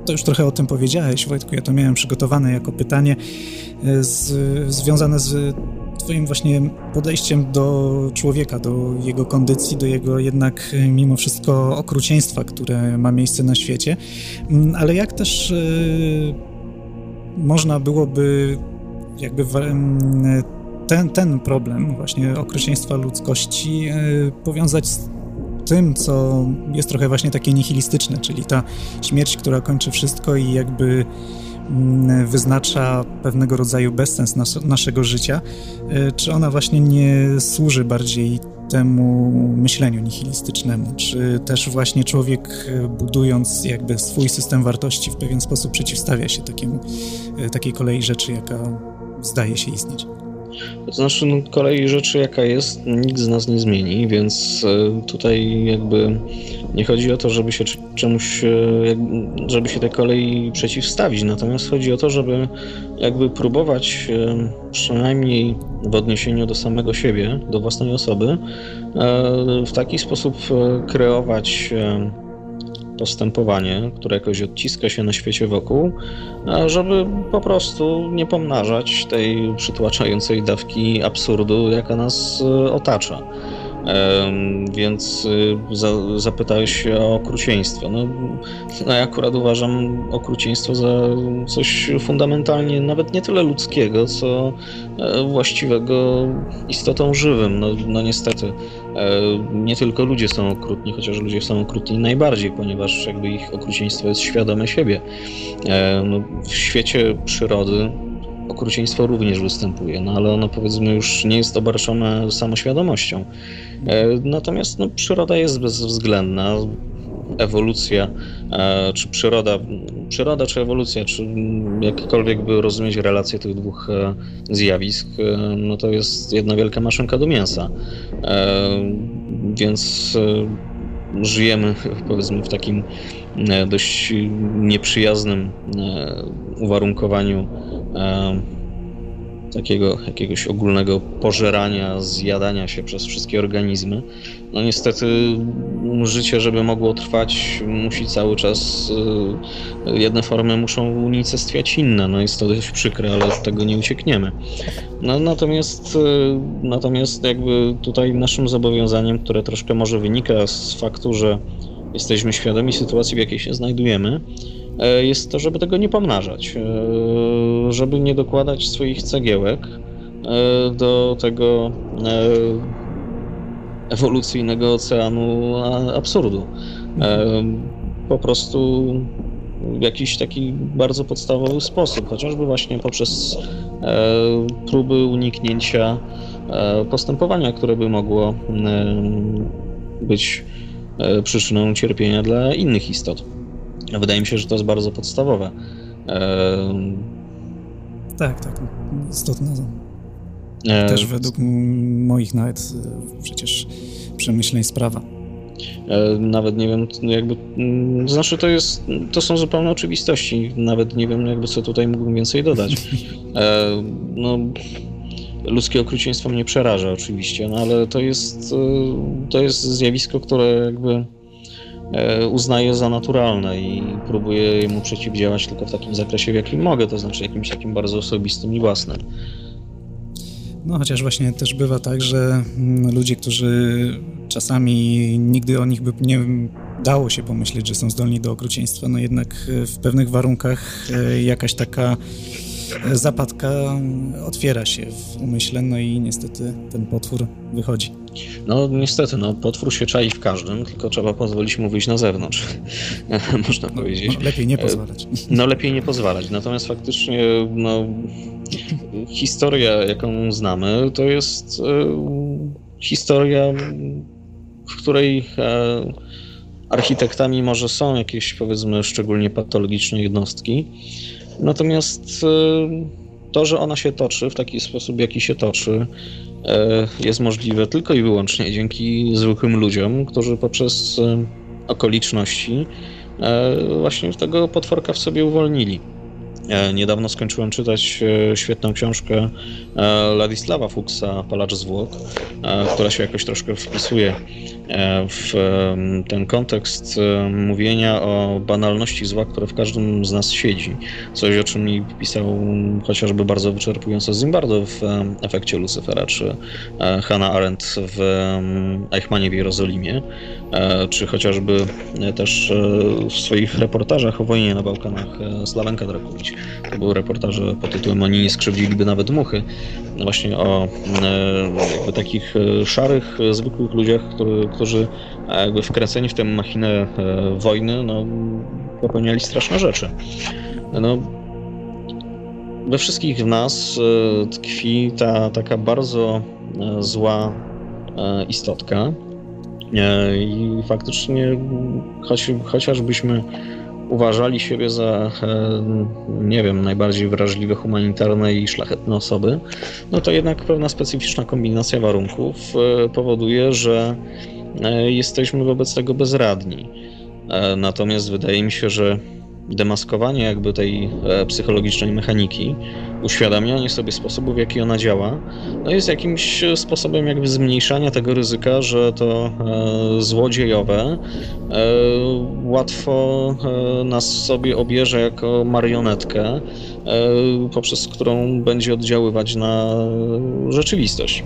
to już trochę o tym powiedziałeś, Wojtku, ja to miałem przygotowane jako pytanie z, związane z twoim właśnie podejściem do człowieka, do jego kondycji, do jego jednak mimo wszystko okrucieństwa, które ma miejsce na świecie, mm, ale jak też można byłoby jakby ten, ten problem właśnie okrucieństwa ludzkości powiązać z tym, co jest trochę właśnie takie nihilistyczne, czyli ta śmierć, która kończy wszystko i jakby mm, wyznacza pewnego rodzaju bezsens nas naszego życia, e, czy ona właśnie nie służy bardziej temu myśleniu nihilistycznemu, czy też właśnie człowiek e, budując jakby swój system wartości w pewien sposób przeciwstawia się takiemu, e, takiej kolei rzeczy, jaka zdaje się istnieć. To znaczy, no, kolei rzeczy jaka jest, nikt z nas nie zmieni, więc e, tutaj jakby nie chodzi o to, żeby się czemuś, e, żeby się tej kolei przeciwstawić, natomiast chodzi o to, żeby jakby próbować e, przynajmniej w odniesieniu do samego siebie, do własnej osoby, w taki sposób kreować postępowanie, które jakoś odciska się na świecie wokół, żeby po prostu nie pomnażać tej przytłaczającej dawki absurdu, jaka nas e, otacza. Więc y, za, zapytałeś się o okrucieństwo. No, no, ja akurat uważam okrucieństwo za coś fundamentalnie nawet nie tyle ludzkiego, co e, właściwego istotą żywym. No, no niestety e, nie tylko ludzie są okrutni, chociaż ludzie są okrutni najbardziej, ponieważ jakby ich okrucieństwo jest świadome siebie. E, no, w świecie przyrody okrucieństwo również występuje, no ale ono powiedzmy już nie jest obarczone samoświadomością. E, natomiast no, przyroda jest bezwzględna. Ewolucja, e, czy przyroda, przyroda czy ewolucja, czy jakkolwiek by rozumieć relacje tych dwóch e, zjawisk, no to jest jedna wielka maszynka do mięsa. Więc żyjemy powiedzmy w takim dość nieprzyjaznym uwarunkowaniu takiego jakiegoś ogólnego pożerania, zjadania się przez wszystkie organizmy. No niestety życie, żeby mogło trwać, musi cały czas y, jedne formy muszą unicestwiać inne. No jest to dość przykre, ale od tego nie uciekniemy. No, natomiast, y, natomiast jakby tutaj naszym zobowiązaniem, które troszkę może wynika z faktu, że jesteśmy świadomi sytuacji, w jakiej się znajdujemy, E, jest to, żeby tego nie pomnażać, e, żeby nie dokładać swoich cegiełek e, do tego ewolucyjnego oceanu absurdu. Po prostu w jakiś taki bardzo podstawowy sposób, chociażby właśnie poprzez próby uniknięcia postępowania, które by mogło być przyczyną cierpienia dla innych istot. Wydaje mi się, że to jest bardzo podstawowe. Tak, tak. Istotne. E... Też według moich nawet e, przecież przemyśleń sprawa. E, nawet nie wiem, jakby. Mm, znaczy, to jest. To są zupełne oczywistości. Nawet nie wiem, jakby co tutaj mógłbym więcej dodać. No. Ludzkie okrucieństwo mnie przeraża oczywiście, no ale to jest, to jest zjawisko, które jakby uznaję za naturalne i próbuję mu przeciwdziałać tylko w takim zakresie, w jakim mogę, to znaczy jakimś takim bardzo osobistym i własnym. No chociaż właśnie też bywa tak, że mm, ludzie, którzy czasami nigdy o nich by nie dało się pomyśleć, że są zdolni do okrucieństwa, no jednak w pewnych warunkach e, jakaś taka zapadka otwiera się w umyśle, no i niestety ten potwór wychodzi. No niestety, no potwór się czai w każdym, tylko trzeba pozwolić mu wyjść na zewnątrz, można no, powiedzieć. No, lepiej nie pozwalać. No lepiej nie pozwalać, natomiast faktycznie no, historia, jaką znamy, to jest e, historia, w której e, architektami może są jakieś powiedzmy szczególnie patologiczne jednostki, Natomiast e, to, że ona się toczy w taki sposób, jaki się toczy, e, jest możliwe tylko i wyłącznie dzięki zwykłym ludziom, którzy poprzez e, okoliczności właśnie tego potworka w sobie uwolnili. E, niedawno skończyłem czytać e, świetną książkę e, Ladisława Fuchsa, Palacz Zwłok, która się jakoś troszkę wpisuje w ten kontekst mówienia o banalności zła, które w każdym z nas siedzi. Coś, o czym mi pisał chociażby bardzo wyczerpująco Zimbardo w efekcie Lucyfera, czy Hannah Arendt w Eichmanie w Jerozolimie, czy chociażby też w swoich reportażach o wojnie na Bałkanach Slawenka Drakowicz. To były reportaże pod tytułem Oni nie skrzywdziliby nawet muchy. Właśnie o jakby takich szarych, zwykłych ludziach, który, którzy jakby wkręceni w tę machinę e, wojny, no, popełniali straszne rzeczy. No, we wszystkich w nas e, tkwi ta taka bardzo e, zła istotka. I faktycznie, choć, chociażbyśmy uważali siebie za, nie wiem, najbardziej wrażliwe, humanitarne i szlachetne osoby, no to jednak pewna specyficzna kombinacja warunków powoduje, że E, jesteśmy wobec tego bezradni. E, natomiast wydaje mi się, że demaskowanie jakby tej e, psychologicznej mechaniki, uświadamianie sobie sposobu, w jaki ona działa, no jest jakimś sposobem jakby zmniejszania tego ryzyka, że to e, złodziejowe e, łatwo e, nas sobie obierze jako marionetkę, poprzez którą będzie oddziaływać na rzeczywistość.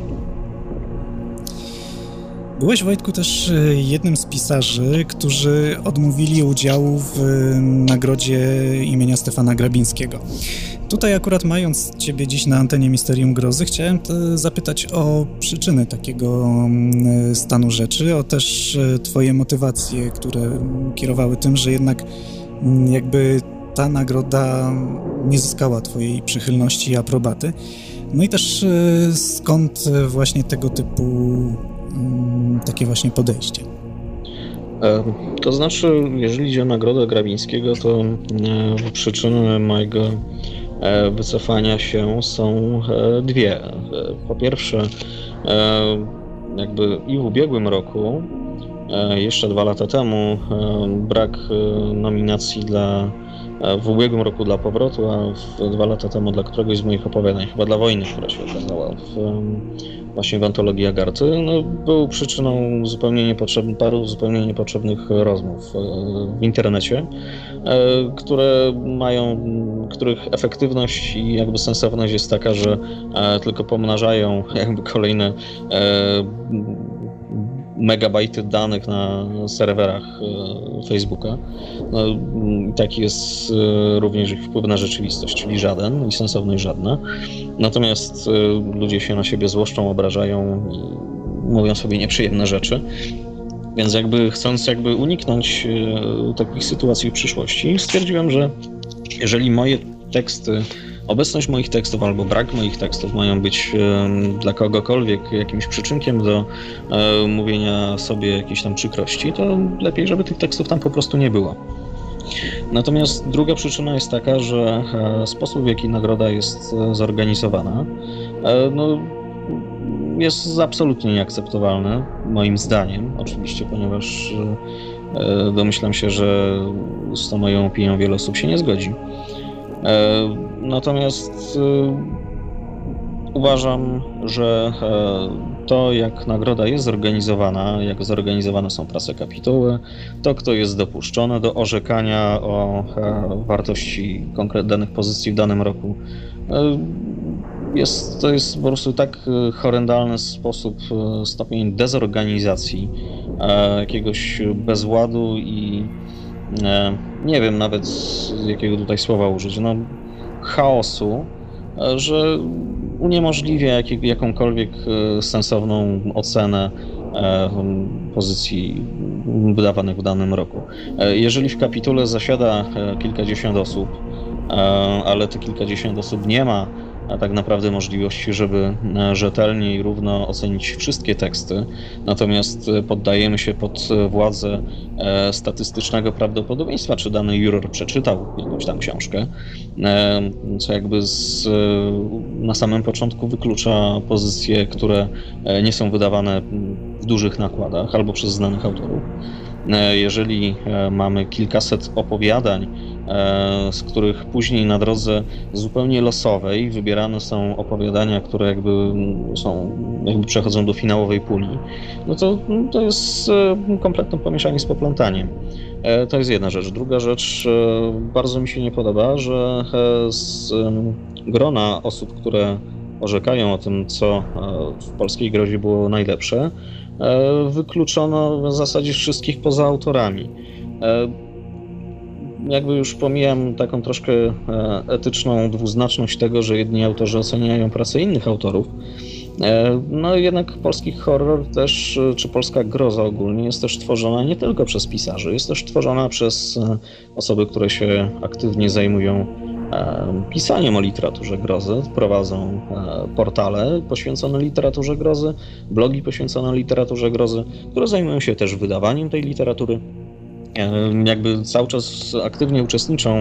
Byłeś, Wojtku, też e, jednym z pisarzy, którzy odmówili udziału w e, nagrodzie imienia Stefana Grabińskiego. Tutaj akurat mając Ciebie dziś na antenie Misterium Grozy, chciałem zapytać o przyczyny takiego mm, stanu rzeczy, o też e, Twoje motywacje, które kierowały tym, że jednak mm, jakby ta nagroda nie zyskała Twojej przychylności i aprobaty. No i też skąd właśnie tego typu takie właśnie podejście? E, to znaczy, jeżeli idzie o nagrodę Grabińskiego, to e, przyczyny mojego e, wycofania się są dwie. Po pierwsze, jakby i w ubiegłym roku, jeszcze dwa lata temu, brak nominacji dla w ubiegłym roku dla powrotu, a dwa lata temu dla któregoś z moich opowiadań, chyba dla wojny, która się okazała w właśnie w antologii Agarty, no, był przyczyną zupełnie niepotrzebnych, paru zupełnie niepotrzebnych rozmów e, w internecie, e, które mają, których efektywność i jakby sensowność jest taka, że e, tylko pomnażają jakby kolejne megabajty danych na serwerach Facebooka. No, taki jest również ich wpływ na rzeczywistość, czyli żaden i sensowność żadna. Natomiast y, ludzie się na siebie złoszczą, obrażają i mówią sobie nieprzyjemne rzeczy. Więc jakby chcąc jakby uniknąć takich sytuacji w przyszłości, stwierdziłem, że jeżeli moje teksty, obecność moich tekstów albo brak moich tekstów mają być dla kogokolwiek jakimś przyczynkiem do mówienia sobie jakiejś tam przykrości, to lepiej, żeby tych tekstów tam po prostu nie było. Natomiast druga przyczyna jest taka, że e, sposób, w jaki nagroda jest e, zorganizowana, e, no, jest absolutnie nieakceptowalny, moim zdaniem, oczywiście, ponieważ domyślam się, że z tą moją opinią wiele osób się nie zgodzi. Natomiast uważam, że to, jak nagroda jest zorganizowana, jak zorganizowane są prace kapituły, to kto jest dopuszczony do orzekania o e, wartości danych pozycji w danym roku. E, jest, to jest po prostu tak e, horrendalny sposób, stopień dezorganizacji, jakiegoś bezładu i nie wiem nawet jakiego tutaj słowa użyć, no chaosu, że uniemożliwia jak, jakąkolwiek e, sensowną ocenę e, pozycji wydawanych w danym roku. E, jeżeli w kapitule zasiada kilkadziesiąt osób, ale te kilkadziesiąt osób nie ma a tak naprawdę możliwości, żeby e, rzetelnie i równo ocenić wszystkie teksty. Natomiast e, poddajemy się pod władzę e, statystycznego prawdopodobieństwa, czy dany juror przeczytał jakąś tam książkę, co jakby z, na samym początku wyklucza pozycje, które nie są wydawane w dużych nakładach albo przez znanych autorów. Jeżeli mamy kilkaset opowiadań, z których później na drodze zupełnie losowej wybierane są opowiadania, które jakby są, jakby przechodzą do finałowej puli, no to, to jest kompletne pomieszanie z poplątaniem. To jest jedna rzecz. Druga rzecz, bardzo mi się nie podoba, że z grona osób, które orzekają o tym, co e, w polskiej grozie było najlepsze, e, wykluczono w zasadzie wszystkich poza autorami. E, jakby już pomijam taką troszkę etyczną dwuznaczność tego, że jedni autorzy oceniają pracę innych autorów, no jednak polski horror też, czy polska groza ogólnie jest też tworzona nie tylko przez pisarzy, jest też tworzona przez osoby, które się aktywnie zajmują pisaniem o literaturze grozy. Prowadzą e, portale poświęcone literaturze grozy, blogi poświęcone literaturze grozy, które zajmują się też wydawaniem tej literatury. Jakby cały czas aktywnie uczestniczą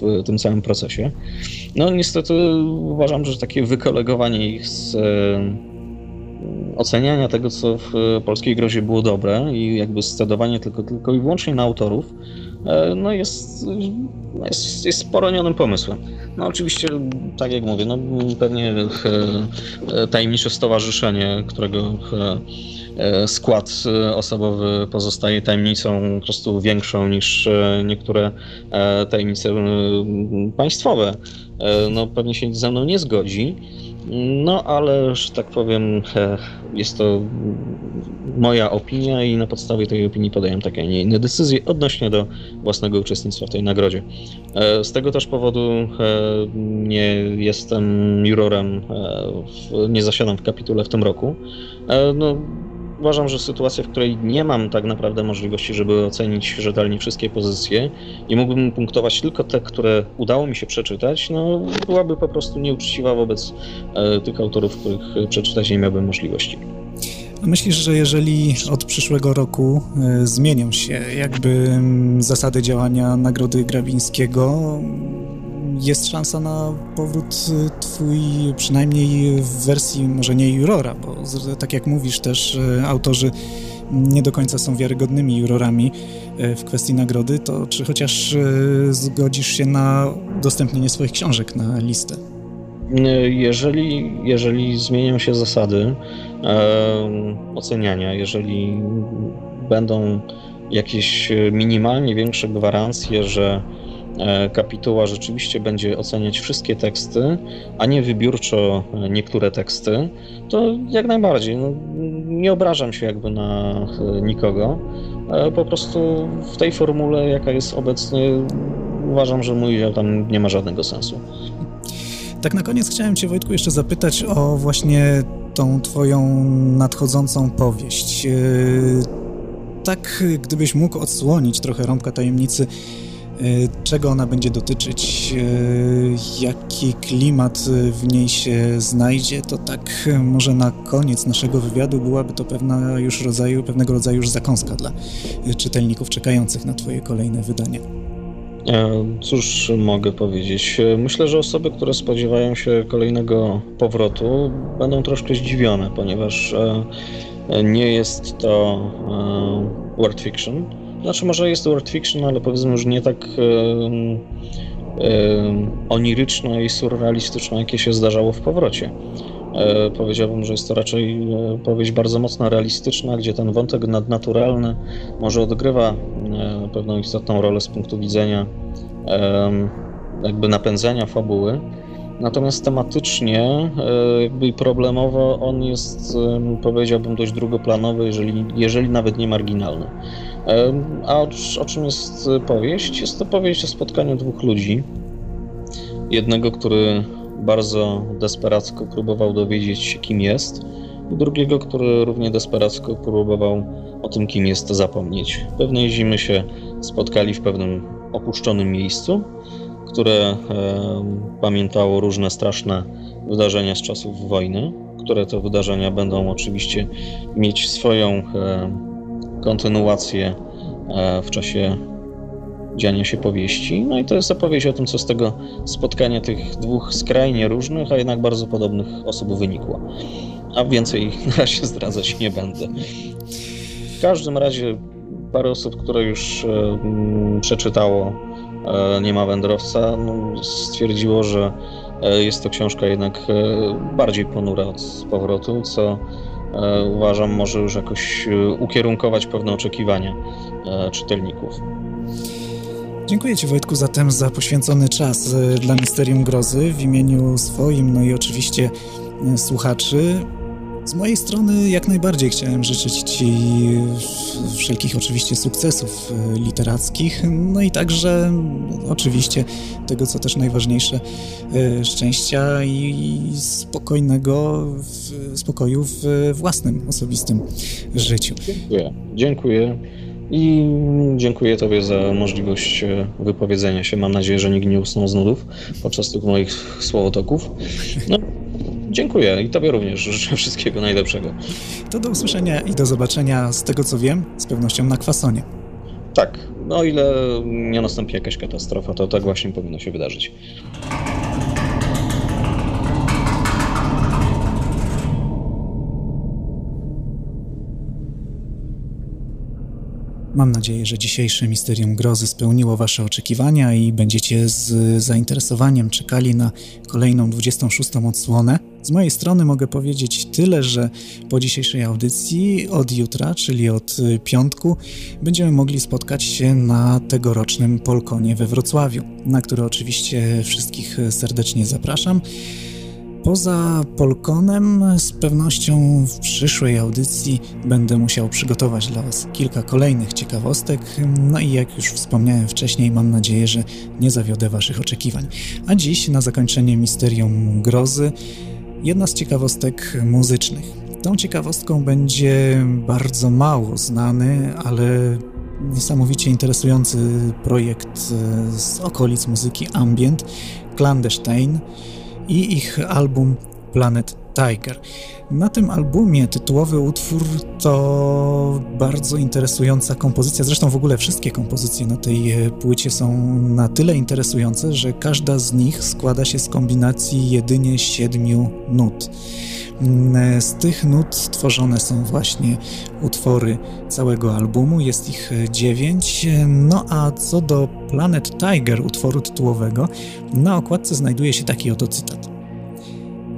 w tym całym procesie. No niestety uważam, że takie wykolegowanie ich z e, oceniania tego, co w polskiej grozie było dobre i jakby scedowanie tylko, tylko i wyłącznie na autorów, no jest, jest, jest poronionym pomysłem. No oczywiście, tak jak mówię, no pewnie e, e, tajemnicze stowarzyszenie, którego skład osobowy pozostaje tajemnicą po prostu większą niż niektóre tajemnice państwowe, no pewnie się ze mną nie zgodzi. No ale, że tak powiem, jest to moja opinia i na podstawie tej opinii podaję takie, a nie inne decyzje odnośnie do własnego uczestnictwa w tej nagrodzie. E, z tego też powodu e, nie jestem jurorem, e, nie zasiadam w kapitule w tym roku. No, uważam, że sytuacja, w której nie mam tak naprawdę możliwości, żeby ocenić rzetelnie wszystkie pozycje i mógłbym punktować tylko te, które udało mi się przeczytać, no byłaby po prostu nieuczciwa wobec tych autorów, których przeczytać nie miałbym możliwości. Myślisz, że jeżeli od przyszłego roku y, zmienią się jakby mm, zasady działania Nagrody Grabińskiego, jest szansa na powrót y, twój, przynajmniej w wersji może nie jurora, bo tak jak mówisz też y, autorzy nie do końca są wiarygodnymi jurorami w kwestii nagrody, to czy chociaż zgodzisz się na udostępnienie swoich książek na listę? Jeżeli, jeżeli zmienią się zasady e, oceniania, jeżeli będą jakieś minimalnie większe gwarancje, że kapituła rzeczywiście będzie oceniać wszystkie teksty, a nie wybiórczo niektóre teksty, to jak najbardziej. No, nie obrażam się jakby na e, nikogo. E, po prostu w tej formule, jaka jest obecnie, uważam, że mój udział tam nie ma żadnego sensu. Tak na koniec chciałem Cię, Wojtku, jeszcze zapytać o właśnie tą Twoją nadchodzącą powieść. E, tak, gdybyś mógł odsłonić trochę rąbka tajemnicy, e, czego ona będzie dotyczyć, e, jaki klimat w niej się znajdzie, to tak może na koniec naszego wywiadu byłaby to pewna już rodzaju, pewnego rodzaju już zakąska dla czytelników czekających na Twoje kolejne wydania. E, cóż mogę powiedzieć? E, myślę, że osoby, które spodziewają się kolejnego powrotu, będą troszkę zdziwione, ponieważ e, nie jest to word fiction. Znaczy, może jest word fiction, ale powiedzmy już nie tak oniryczne i surrealistyczne, jakie się zdarzało w powrocie. E, powiedziałbym, że jest to raczej e, powieść bardzo mocno realistyczna, gdzie ten wątek nadnaturalny może odgrywa e, pewną istotną rolę z punktu widzenia jakby napędzania fabuły. Natomiast tematycznie jakby problemowo on jest, powiedziałbym, dość drugoplanowy, jeżeli, jeżeli nawet nie marginalny. A o, o czym jest powieść? Jest to powieść o spotkaniu dwóch ludzi. Jednego, który bardzo desperacko próbował dowiedzieć się, kim jest, i drugiego, który równie desperacko próbował o tym, kim jest, zapomnieć. Pewnej zimy się spotkali w pewnym opuszczonym miejscu, które e, pamiętało różne straszne wydarzenia z czasów wojny, które to wydarzenia będą oczywiście mieć swoją e, kontynuację e, w czasie dziania się powieści. No i to jest opowieść o tym, co z tego spotkania tych dwóch skrajnie różnych, a jednak bardzo podobnych osób wynikło. A więcej na razie zdradzać nie będę. W każdym razie parę osób, które już mm, przeczytało Nie ma wędrowca, no, stwierdziło, że jest to książka jednak bardziej ponura od powrotu, co uważam może już jakoś ukierunkować pewne oczekiwania czytelników. Dziękuję Ci Wojtku zatem za poświęcony czas dla Misterium Grozy w imieniu swoim, no i oczywiście słuchaczy. Z mojej strony jak najbardziej chciałem życzyć Ci wszelkich oczywiście sukcesów e, literackich, no i także oczywiście tego, co też najważniejsze, e, szczęścia i spokojnego spokoju w własnym, osobistym życiu. Dziękuję. Dziękuję. I dziękuję Tobie za możliwość e, wypowiedzenia się. Mam nadzieję, że nikt nie usnął z nudów podczas tych moich słowotoków. No, Dziękuję i Tobie również życzę wszystkiego najlepszego. To do usłyszenia i do zobaczenia z tego co wiem, z pewnością na kwasonie. Tak, no o ile nie nastąpi jakaś katastrofa, to tak właśnie powinno się wydarzyć. Mam nadzieję, że dzisiejsze Misterium Grozy spełniło Wasze oczekiwania i będziecie z zainteresowaniem czekali na kolejną 26. odsłonę. Z mojej strony mogę powiedzieć tyle, że po dzisiejszej audycji od jutra, czyli od piątku, będziemy mogli spotkać się na tegorocznym Polkonie we Wrocławiu, na który oczywiście wszystkich serdecznie zapraszam. Poza Polkonem z pewnością w przyszłej audycji będę musiał przygotować dla Was kilka kolejnych ciekawostek, no i jak już wspomniałem wcześniej, mam nadzieję, że nie zawiodę Waszych oczekiwań. A dziś na zakończenie Misterium Grozy jedna z ciekawostek muzycznych. Tą ciekawostką będzie bardzo mało znany, ale niesamowicie interesujący projekt z okolic muzyki ambient, Clandestine, i ich album Planet Tiger. Na tym albumie tytułowy utwór to bardzo interesująca kompozycja. Zresztą w ogóle wszystkie kompozycje na tej e, płycie są na tyle interesujące, że każda z nich składa się z kombinacji jedynie siedmiu nut. Mm, z tych nut tworzone są właśnie utwory całego albumu, jest ich e, dziewięć. No a co do Planet Tiger, utworu tytułowego, na okładce znajduje się taki oto cytat.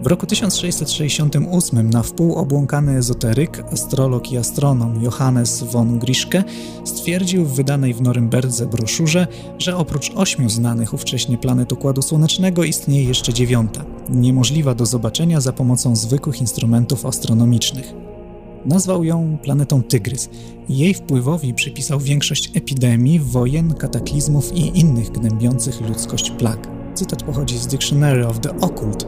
W roku 1668 na wpół obłąkany ezoteryk, astrolog i astronom Johannes von Grischke stwierdził w wydanej w Norymberdze broszurze, że oprócz ośmiu znanych ówcześnie planet Układu Słonecznego istnieje jeszcze dziewiąta, niemożliwa do zobaczenia za pomocą zwykłych instrumentów astronomicznych. Nazwał ją planetą Tygrys. Jej wpływowi przypisał większość epidemii, wojen, kataklizmów i innych gnębiących ludzkość plag. Cytat pochodzi z Dictionary of the Occult,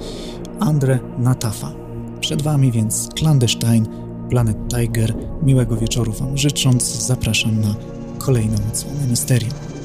Andre Natafa. Przed Wami więc Clandestine, Planet Tiger. Miłego wieczoru Wam życząc, zapraszam na kolejną odsłonę Misterium.